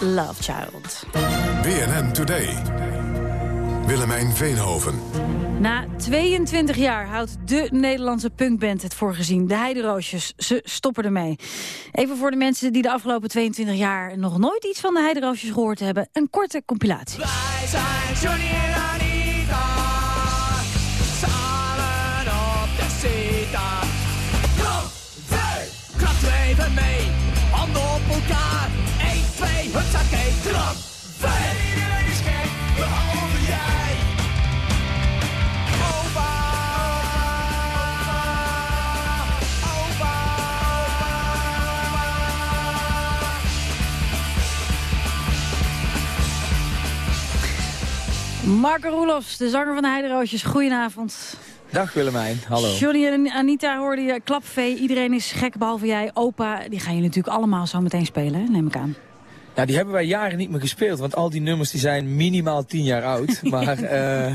Love Child. BNN Today. Willemijn Veenhoven. Na 22 jaar houdt de Nederlandse punkband het voor gezien. De Heideroosjes, ze stoppen ermee. Even voor de mensen die de afgelopen 22 jaar... nog nooit iets van de Heideroosjes gehoord hebben... een korte compilatie. Wij zijn Johnny en Anita. Marco Roelofs, de zanger van de Heideroosjes. Goedenavond. Dag Willemijn, hallo. Johnny en Anita hoorde je, klapvee. Iedereen is gek, behalve jij. Opa, die gaan jullie natuurlijk allemaal zo meteen spelen, neem ik aan. Nou, die hebben wij jaren niet meer gespeeld, want al die nummers die zijn minimaal tien jaar oud. (laughs) maar eh,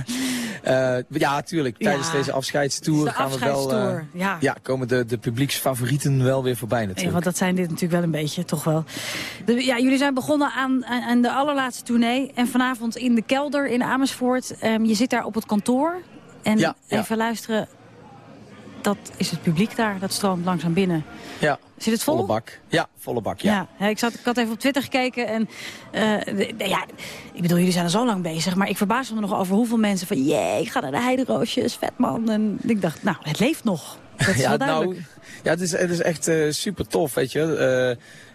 eh, ja, tuurlijk, tijdens Ja. deze afscheidstour De gaan we wel... eh, ja. komen de, de publieksfavorieten wel weer voorbij Ja, natuurlijk. want dat zijn dit natuurlijk wel een beetje, toch wel. De, ja, jullie zijn begonnen aan, aan, aan de allerlaatste tournee. En vanavond in de kelder in Amersfoort. Ehm, je zit daar op het kantoor. En Ja, ja. even luisteren. Dat is het publiek daar. Dat stroomt langzaam binnen. Ja. Zit het vol? Volle bak. Ja, volle bak, ja. Ja, ik, zat, ik had even op Twitter gekeken en eh, ja, ik bedoel, jullie zijn al zo lang bezig, maar ik verbaas me nog over hoeveel mensen van, jee, ik ga naar de Heideroosjes, vet man. En ik dacht, nou, het leeft nog. Dat is (laughs) ja, wel duidelijk. nou, ja, het is, het is echt eh, super tof, weet je.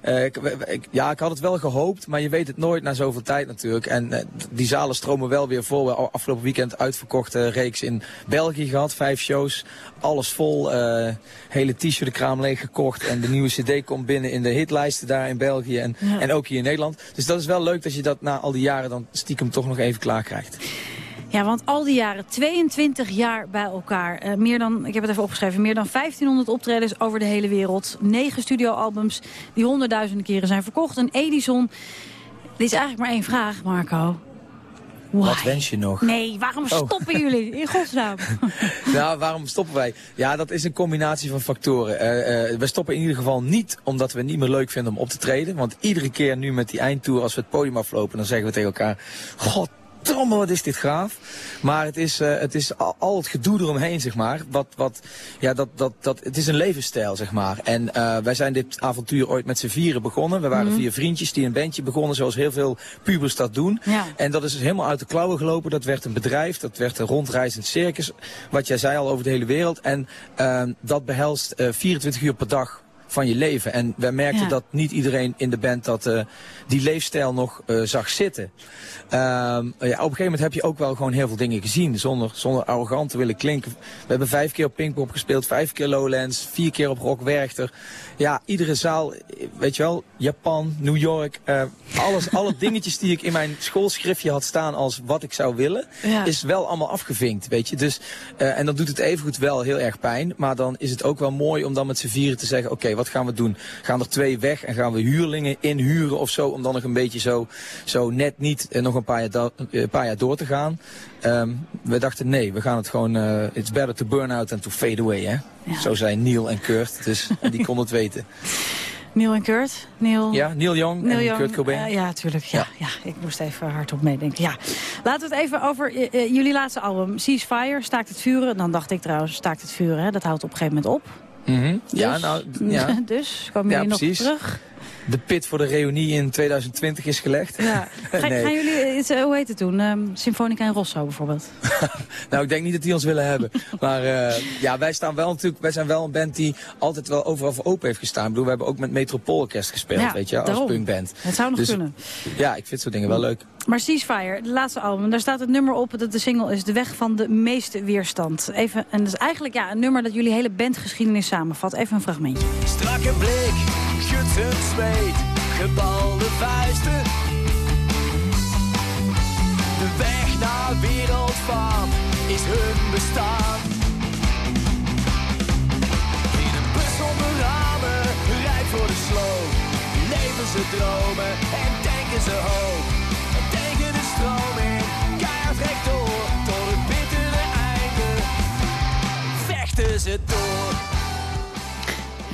Eh, eh, ik, ik- ja, ik had het wel gehoopt, maar je weet het nooit na zoveel tijd natuurlijk. En die zalen stromen wel weer vol. We hebben afgelopen weekend uitverkochte reeks in België gehad, vijf shows. Alles vol, hele t-shirtkraam leeg gekocht. En de nieuwe cd komt binnen in de hitlijsten daar in België en, Ja. en ook hier in Nederland. Dus dat is wel leuk dat je dat na al die jaren dan stiekem toch nog even klaar krijgt. Ja, want al die jaren, 22 jaar bij elkaar. eh, meer dan, ik heb het even opgeschreven, meer dan 1500 optredens over de hele wereld. Negen studioalbums die honderdduizenden keren zijn verkocht. Een Edison. Dit is eigenlijk maar één vraag, Marco. Wat wens je nog? Nee, waarom Oh. stoppen jullie? In godsnaam. (laughs) Nou, waarom stoppen wij? Ja, dat is een combinatie van factoren. Eh, eh, we stoppen in ieder geval niet omdat we het niet meer leuk vinden om op te treden. Want iedere keer nu met die eindtour, als we het podium aflopen, dan zeggen we tegen elkaar... God, Tromme, wat is dit gaaf. Maar het is, eh, het is al, al het gedoe eromheen, zeg maar. Wat, wat, ja, dat, dat, dat, het is een levensstijl, zeg maar. En eh, wij zijn dit avontuur ooit met z'n vieren begonnen. We waren Mhm. vier vriendjes die een bandje begonnen, zoals heel veel pubers dat doen. Ja. En dat is dus helemaal uit de klauwen gelopen. Dat werd een bedrijf, dat werd een rondreizend circus. Wat jij zei al over de hele wereld. En eh, dat behelst eh, 24 uur per dag van je leven. En wij merkten Ja. dat niet iedereen in de band dat, eh, die leefstijl nog eh, zag zitten. Ehm, ja, op een gegeven moment heb je ook wel gewoon heel veel dingen gezien. Zonder, zonder arrogant te willen klinken. We hebben vijf keer op Pinkpop gespeeld, vijf keer Lowlands, vier keer op Rock Werchter. Ja, iedere zaal, weet je wel, Japan, New York. eh, alles, (laughs) alle dingetjes die ik in mijn schoolschriftje had staan als wat ik zou willen, Ja. is wel allemaal afgevinkt, weet je. Dus, eh, en dan doet het evengoed wel heel erg pijn. Maar dan is het ook wel mooi om dan met z'n vieren te zeggen, oké, wat gaan we doen? Gaan er twee weg en gaan we huurlingen inhuren of zo, om dan nog een beetje zo, zo net niet eh, nog een paar jaar, een paar jaar door te gaan. Ehm, we dachten, nee, we gaan het gewoon, eh, it's better to burn out than to fade away, hè. Zo zei Neil en Kurt, dus (laughs) die konden het weten. Neil en Kurt. Neil, Ja, Neil Young Neil en Young, Kurt Cobain. eh, ja, tuurlijk. Ja, ja. ik moest even hardop meedenken. Ja. Laten we het even over eh, jullie laatste album, Ceasefire, Staakt het Vuren. Dan dacht ik trouwens, Staakt het Vuren, hè, dat houdt op een gegeven moment op. Mhm. Ja, Dus- nou, ja. (laughs) dus komen Ja, jullie nog precies. terug? De pit voor de reunie in 2020 is gelegd. Ja. (laughs) Ga- Nee. Gaan jullie, eh, iets, eh, hoe heet het toen? Ehm Symfonica en Rosso bijvoorbeeld. (laughs) Nou, ik denk niet dat die ons willen hebben. (laughs) Maar eh, ja, wij staan wel natuurlijk, wij zijn wel een band die altijd wel overal voor open heeft gestaan. Ik bedoel, we hebben ook met Metropoolorkest gespeeld, Ja, weet je, als daarom. punkband. Het zou nog Dus, kunnen. Ja, ik vind zo'n dingen wel leuk. Maar Ceasefire, de laatste album, daar staat het nummer op dat de single is De Weg van de Meeste Weerstand. Even, en dat is eigenlijk ja, een nummer dat jullie hele bandgeschiedenis samenvat. Even een fragmentje. Strakke blik, schutsend zweet, gebalde vuisten. De weg naar wereldfaam is hun bestaan. In een bus zonder ramen, rijk voor de sloop. Leven ze dromen en denken ze hoop. En tegen de stroom in, keihard rechtdoor. Tot het bittere einde, vechten ze door.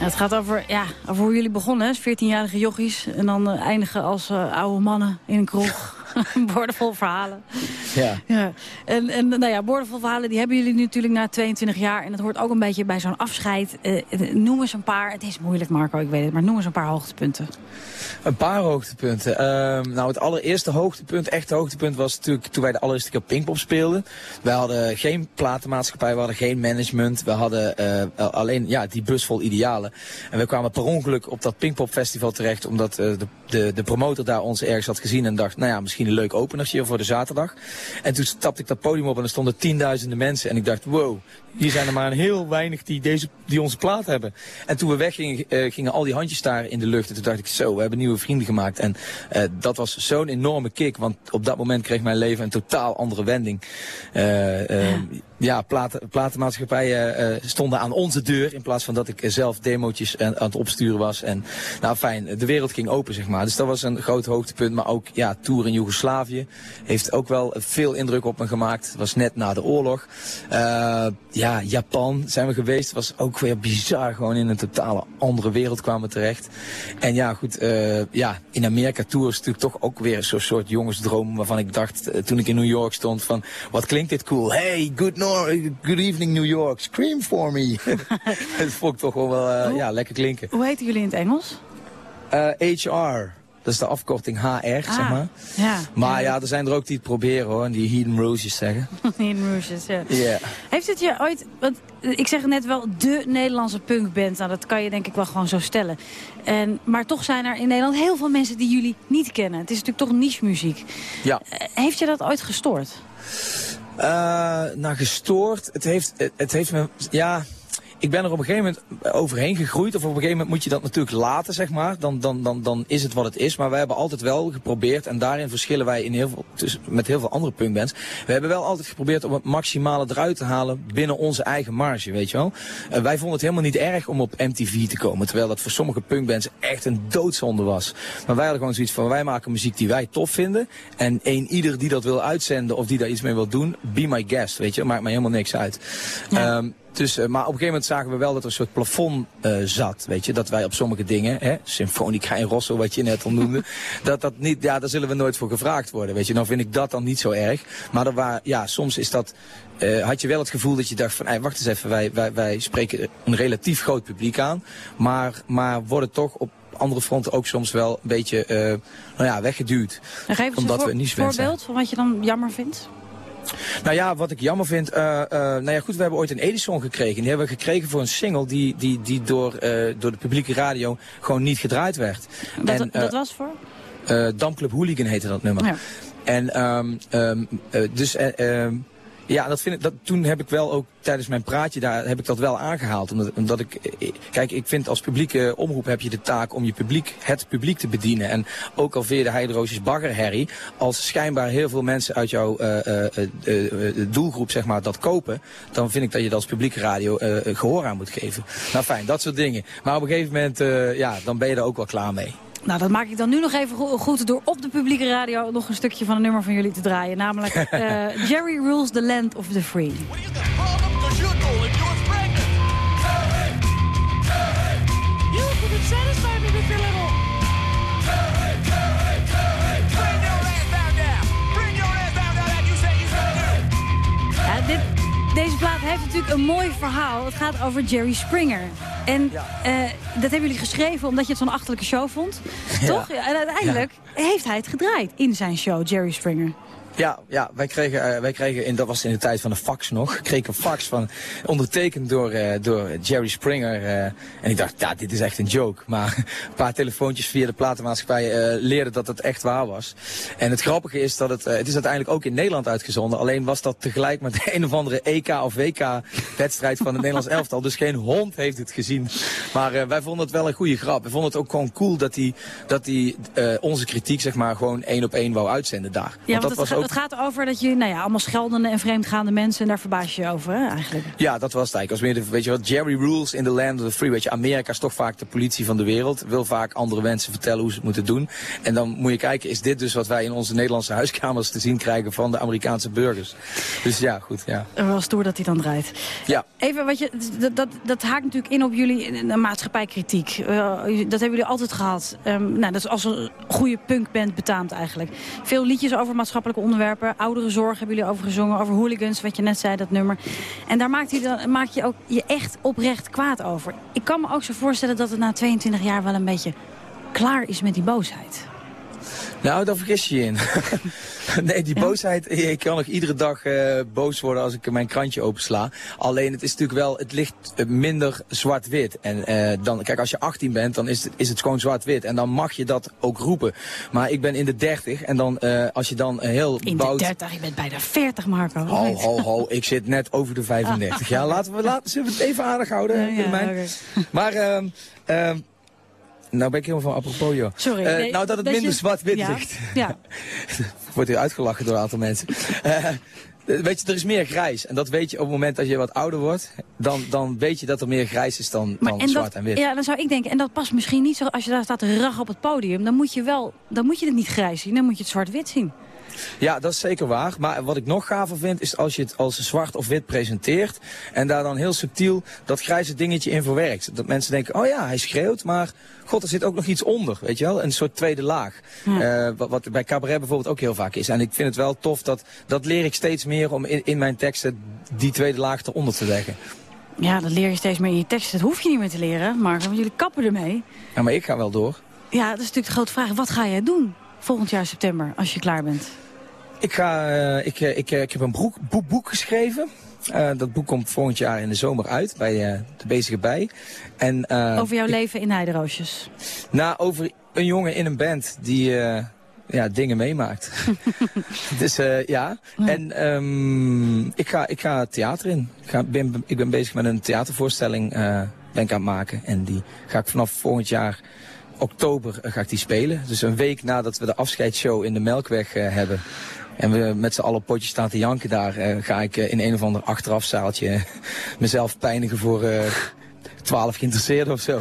Het gaat over, ja, over hoe jullie begonnen, als 14-jarige jochies. En dan eh, eindigen als eh, oude mannen in een kroeg. (laughs) Boordevol verhalen. Ja. Ja. En, en nou ja, boordevol verhalen die hebben jullie natuurlijk na 22 jaar. En dat hoort ook een beetje bij zo'n afscheid. Eh, eh, noem eens een paar, het is moeilijk Marco, ik weet het. Maar noem eens een paar hoogtepunten. Een paar hoogtepunten. Ehm, nou, het allereerste hoogtepunt, echte hoogtepunt, was natuurlijk toen wij de allereerste keer Pinkpop speelden. Wij hadden geen platenmaatschappij, we hadden geen management. We hadden eh, alleen ja, die bus vol idealen. En we kwamen per ongeluk op dat Pinkpop Festival terecht, omdat de, de, de promotor daar ons ergens had gezien en dacht, nou ja, misschien een leuk openertje voor de zaterdag. En toen stapte ik dat podium op en er stonden tienduizenden mensen. En ik dacht, wow, hier zijn er maar een heel weinig die, deze, die onze plaat hebben. En toen we weggingen, eh, gingen al die handjes daar in de lucht. En toen dacht ik, zo, we hebben nieuwe vrienden gemaakt. En eh, dat was zo'n enorme kick. Want op dat moment kreeg mijn leven een totaal andere wending. Eh, eh, ja, platen, platenmaatschappijen stonden aan onze deur. In plaats van dat ik zelf demootjes aan, aan het opsturen was. En nou fijn, de wereld ging open, zeg maar. Dus dat was een groot hoogtepunt. Maar ook, ja, Tour in Joegoslavië heeft ook wel veel indruk op me gemaakt. Het was net na de oorlog. Eh, ja, Japan zijn we geweest. was ook weer bizar. Gewoon in een totale andere wereld kwamen we terecht. En ja, goed, eh, ja, in Amerika Tour is natuurlijk toch ook weer zo'n soort jongensdroom. Waarvan ik dacht, eh, toen ik in New York stond, van wat klinkt dit cool. Hey, good, no good evening New York, scream for me. (laughs) (laughs) Het vond ik toch wel wel eh, ja, lekker klinken. Hoe heten jullie in het Engels? HR, dat is de afkorting HR, zeg Ah, maar. Ja. Maar ja, er zijn er ook die het proberen hoor, en die Hidden Roses zeggen. (laughs) In Rouges, ja. Ja. Heeft het je ooit... Want ik zeg net wel de Nederlandse punkband. Nou, dat kan je denk ik wel gewoon zo stellen. En, maar toch zijn er in Nederland heel veel mensen die jullie niet kennen. Het is natuurlijk toch niche muziek. Ja. Eh, Heeft je dat ooit gestoord? Eh, nou, gestoord. Het heeft, het, het heeft me. Ja. Ik ben er op een gegeven moment overheen gegroeid. Of op een gegeven moment moet je dat natuurlijk laten, zeg maar. Dan, dan, dan, dan is het wat het is. Maar wij hebben altijd wel geprobeerd, en daarin verschillen wij in heel veel, dus met heel veel andere punkbands. We hebben wel altijd geprobeerd om het maximale eruit te halen binnen onze eigen marge, weet je wel. Uh, wij vonden het helemaal niet erg om op MTV te komen. Terwijl dat voor sommige punkbands echt een doodzonde was. Maar wij hadden gewoon zoiets van, wij maken muziek die wij tof vinden. En een ieder die dat wil uitzenden of die daar iets mee wil doen, be my guest, weet je. Maakt mij helemaal niks uit. Ja. Um, dus, uh, maar op een gegeven moment zagen we wel dat er een soort plafond uh, zat. Weet je, dat wij op sommige dingen, hè, Symfonica en Rosso, wat je net al noemde, (laughs) dat dat niet, ja, daar zullen we nooit voor gevraagd worden. Weet je, nou vind ik dat dan niet zo erg. Maar er waar, ja, soms is dat, uh, had je wel het gevoel dat je dacht van, hey, wacht eens even, wij, wij, wij spreken een relatief groot publiek aan, maar, maar worden toch op andere fronten ook soms wel een beetje, uh, nou ja, weggeduwd. En geef eens omdat een we niet voorbeeld van wat je dan jammer vindt. Nou ja, wat ik jammer vind, uh, uh, nou ja goed, we hebben ooit een Edison gekregen. Die hebben we gekregen voor een single die, die, die door, uh, door de publieke radio gewoon niet gedraaid werd. Dat, en, dat was voor? Damclub Hooligan heette dat nummer. Ja. En um, um, dus... Um, ja, dat vind ik, dat, toen heb ik wel ook tijdens mijn praatje daar heb ik dat wel aangehaald. Omdat, omdat ik, kijk, ik vind als publieke omroep heb je de taak om je publiek, het publiek te bedienen. En ook al via de Heideroosjes baggerherrie, als schijnbaar heel veel mensen uit jouw uh, uh, doelgroep zeg maar dat kopen, dan vind ik dat je dat als publieke radio gehoor aan moet geven. Nou fijn, dat soort dingen. Maar op een gegeven moment, ja, dan ben je er ook wel klaar mee. Nou, dat maak ik dan nu nog even goed door op de publieke radio nog een stukje van een nummer van jullie te draaien. Namelijk uh, (laughs) Jerry Rules the Land of the Free. Ja, dit, deze plaat heeft natuurlijk een mooi verhaal. Het gaat over Jerry Springer. En ja. uh, dat hebben jullie geschreven omdat je het zo'n achterlijke show vond. Ja. Toch? En uiteindelijk heeft hij het gedraaid in zijn show, Jerry Springer. Ja, ja wij kregen, uh, wij kregen in, dat was in de tijd van de fax nog, kreeg een fax van, ondertekend door, uh, door Jerry Springer. Uh, en ik dacht, ja, dit is echt een joke. Maar een paar telefoontjes via de platenmaatschappij leerden dat het echt waar was. En het grappige is dat het, het is uiteindelijk ook in Nederland uitgezonden. Alleen was dat tegelijk met (laughs) een of andere EK of WK wedstrijd van het Nederlands (laughs) elftal. Dus geen hond heeft het gezien. Maar wij vonden het wel een goede grap. We vonden het ook gewoon cool dat hij dat die, onze kritiek zeg maar gewoon één op één wou uitzenden daar. Ja, want, want dat was ook het gaat over dat je, nou ja, allemaal scheldende en vreemdgaande mensen... en daar verbaas je je over, hè, eigenlijk. Ja, dat was het eigenlijk. Als meer de, weet je wat, Jerry rules in the land of the free. Weet je, Amerika is toch vaak de politie van de wereld. Wil vaak andere mensen vertellen hoe ze het moeten doen. En dan moet je kijken, is dit dus wat wij in onze Nederlandse huiskamers te zien krijgen... van de Amerikaanse burgers. Dus ja, goed, ja. Wel stoer dat hij dan draait. Ja. Even, wat je, dat, dat, dat haakt natuurlijk in op jullie maatschappijkritiek. Uh, dat hebben jullie altijd gehad. Um, nou, dat is als een goede punkband betaamt eigenlijk. Veel liedjes over maatschappelijke onderwerpen. Ouderenzorg hebben jullie over gezongen. Over hooligans, wat je net zei, dat nummer. En daar maakt, dan, maak je ook je echt oprecht kwaad over. Ik kan me ook zo voorstellen dat het na 22 jaar wel een beetje klaar is met die boosheid. Nou, daar vergis je je in. (laughs) nee, die boosheid, ik kan nog iedere dag uh, boos worden als ik mijn krantje opensla. Alleen het is natuurlijk wel, het ligt minder zwart-wit. En uh, dan, kijk, als je 18 bent, dan is het, is het gewoon zwart-wit. En dan mag je dat ook roepen. Maar ik ben in de 30 en dan, uh, als je dan heel In bout... de 30, je bent bijna 40, Marco. Ho, ho, ho, ik zit net over de 35. ja, laten we, laten, we het even aardig houden, ja, ja, okay. Maar, uh, uh, nou ben ik helemaal van apropos, joh. Sorry. Uh, nee, nou, dat het dat minder je... zwart-wit ja. ligt. Ja. (laughs) Wordt hier uitgelachen door een aantal mensen. Uh, weet je, er is meer grijs. En dat weet je op het moment dat je wat ouder wordt. Dan, dan weet je dat er meer grijs is dan, dan en zwart dat, en wit. Ja, dan zou ik denken, en dat past misschien niet zo als je daar staat te rachen op het podium. Dan moet je wel, dan moet je het niet grijs zien, dan moet je het zwart-wit zien. Ja, dat is zeker waar. Maar wat ik nog gaver vind, is als je het als zwart of wit presenteert. En daar dan heel subtiel dat grijze dingetje in verwerkt. Dat mensen denken, oh ja, hij schreeuwt, maar god, er zit ook nog iets onder, weet je wel? Een soort tweede laag. Ja. Uh, wat, wat bij cabaret bijvoorbeeld ook heel vaak is. En ik vind het wel tof, dat, dat leer ik steeds meer om in, in mijn teksten die tweede laag eronder te leggen. Ja, dat leer je steeds meer in je tekst. Dat hoef je niet meer te leren, maar jullie kappen ermee. Ja, maar ik ga wel door. Ja, dat is natuurlijk de grote vraag. Wat ga jij doen volgend jaar september, als je klaar bent? Ik, ga, uh, ik, ik, ik heb een boek, boek, boek geschreven. Uh, dat boek komt volgend jaar in de zomer uit bij uh, de Bezige Bij. En, over jouw ik, leven in Heideroosjes? Nou, over een jongen in een band die, ja, dingen meemaakt. (laughs) dus ja, en ehm, ik, ga, ik ga theater in. Ik, ga, ben, ik ben bezig met een theatervoorstelling, ben ik aan het maken. En die ga ik vanaf volgend jaar oktober ga ik die spelen. Dus een week nadat we de afscheidsshow in de Melkweg hebben... En we met z'n allen potjes staan te janken daar. Uh, ga ik uh, in een of ander achterafzaaltje mezelf pijnigen voor twaalf geïnteresseerden of zo.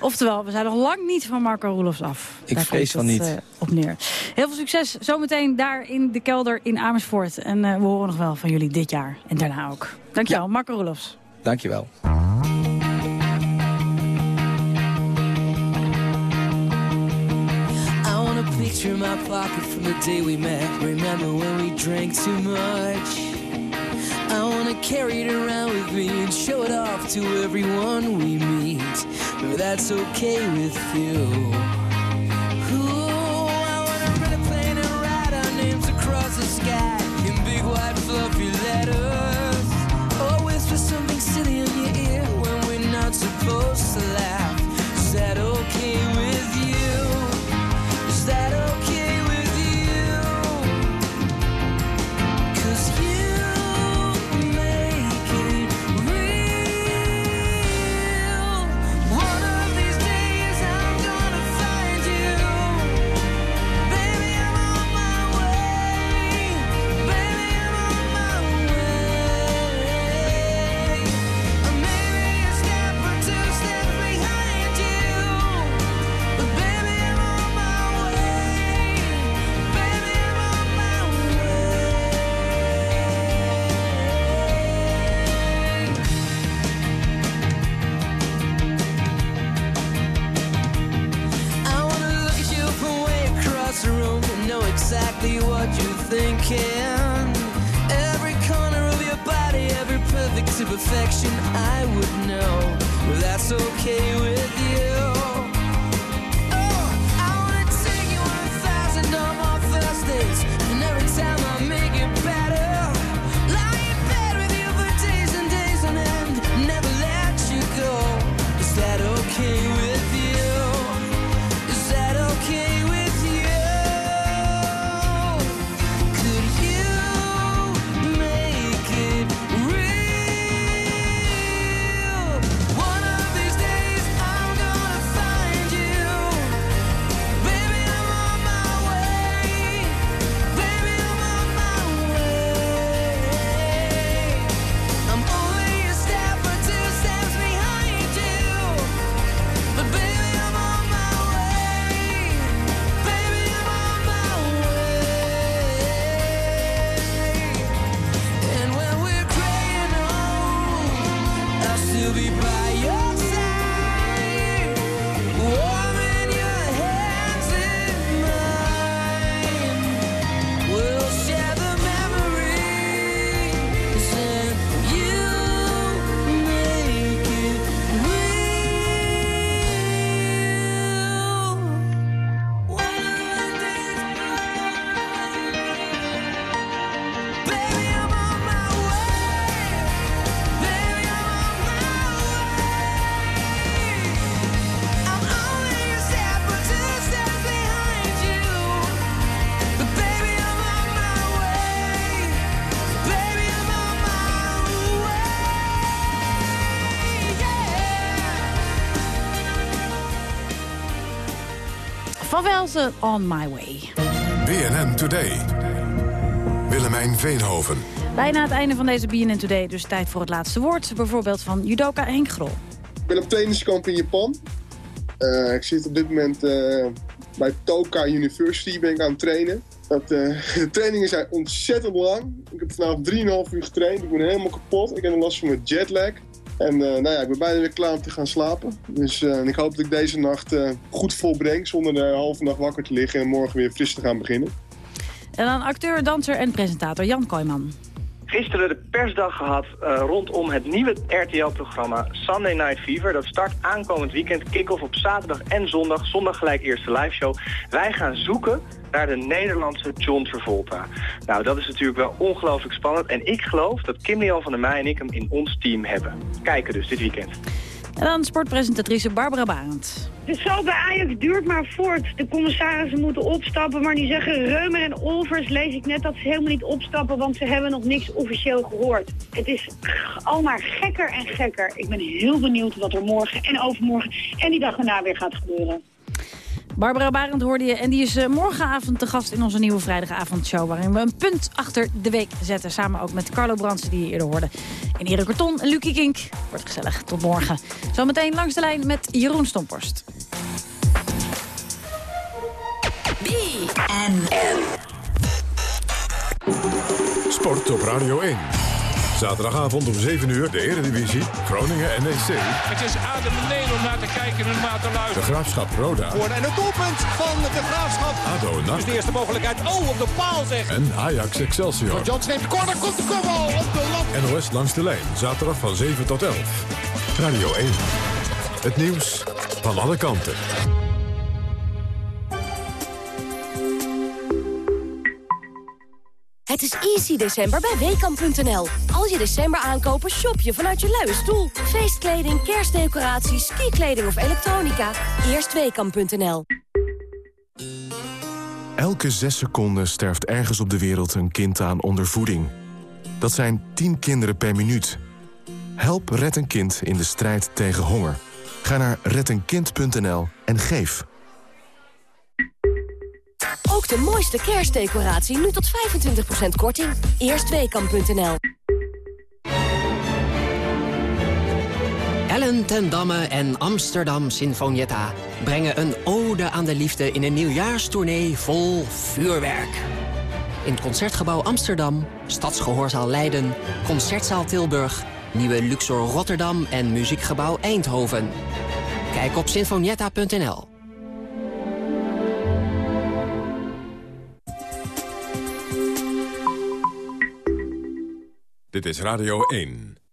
Oftewel, we zijn nog lang niet van Marco Roelofs af. Ik daar vrees van niet. Uh, op neer. Heel veel succes zometeen daar in de kelder in Amersfoort. En uh, we horen nog wel van jullie dit jaar en daarna ook. Dankjewel, ja. Marco Roelofs. Dankjewel. Picture my pocket from the day we met. Remember when we drank too much? I wanna carry it around with me and show it off to everyone we meet. But that's okay with you. Ooh, I wanna rent a plane and write our names across the sky in big white fluffy letters. Or whisper something silly in your ear when we're not supposed to laugh. Van Velzen, On My Way. BNN Today. Willemijn Veenhoven. Bijna het einde van deze BNN Today, dus tijd voor het laatste woord. Bijvoorbeeld van judoka Henk Grol. Ik ben op trainingskamp in Japan. Eh, ik zit op dit moment eh, bij Toka University ben ik aan het trainen. Dat, eh, (laughs) de trainingen zijn ontzettend lang. Ik heb vanavond 3,5 uur getraind. Ik ben helemaal kapot. Ik heb last van mijn jetlag. En nou ja, ik ben bijna weer klaar om te gaan slapen. Dus ik hoop dat ik deze nacht goed volbreng zonder de halve nacht wakker te liggen en morgen weer fris te gaan beginnen. En dan acteur, danser en presentator Jan Kooijman. Gisteren de persdag gehad eh, rondom het nieuwe RTL-programma Sunday Night Fever. Dat start aankomend weekend, kick-off op zaterdag en zondag. Zondag gelijk eerste liveshow. Wij gaan zoeken naar de Nederlandse John Travolta. Nou, dat is natuurlijk wel ongelooflijk spannend. En ik geloof dat Kim Leon van der Meij en ik hem in ons team hebben. Kijken dus dit weekend. En dan sportpresentatrice Barbara Barend. Het zal bij Ajax duurt maar voort. De commissarissen moeten opstappen, maar die zeggen Reumer en Olvers lees ik net dat ze helemaal niet opstappen, want ze hebben nog niks officieel gehoord. Het is al maar gekker en gekker. Ik ben heel benieuwd wat er morgen en overmorgen en die dag daarna weer gaat gebeuren. Barbara Barend hoorde je en die is eh, morgenavond te gast in onze nieuwe vrijdagavondshow... waarin we een punt achter de week zetten. Samen ook met Carlo Bransen, die je eerder hoorde. En Erik Karton en Lucie Kink. Wordt gezellig. Tot morgen. Zometeen langs de lijn met Jeroen Stomporst. Sport op Radio 1. Zaterdagavond om 7 uur de Eredivisie, Groningen NEC. Het is adembenemend om naar te kijken en naar te De luisteren. Graafschap Roda En het doelpunt van de Graafschap. ADO NAC. Dus de eerste mogelijkheid. Oh, op de paal zeg. en Ajax Excelsior. Jans neemt de corner, komt de kopbal op de lat. NOS langs de lijn, zaterdag van 7 tot 11. Radio 1. Het nieuws van alle kanten. Het is easy december bij Weekamp.nl. Als je december aankopen, shop je vanuit je luie stoel. Feestkleding, kerstdecoraties, skikleding of elektronica. Eerst Weekamp.nl. Elke zes seconden sterft ergens op de wereld een kind aan ondervoeding. Dat zijn 10 kinderen per minuut. Help Red een Kind in de strijd tegen honger. Ga naar reddenkind.nl en geef. Ook de mooiste kerstdecoratie nu tot 25% korting. Eerst Weekamp.nl. Ellen ten Damme en Amsterdam Sinfonietta brengen een ode aan de liefde in een nieuwjaarstournee vol vuurwerk. In Concertgebouw Amsterdam, Stadsgehoorzaal Leiden, Concertzaal Tilburg, Nieuwe Luxor Rotterdam en Muziekgebouw Eindhoven. Kijk op sinfonietta.nl. Dit is Radio 1.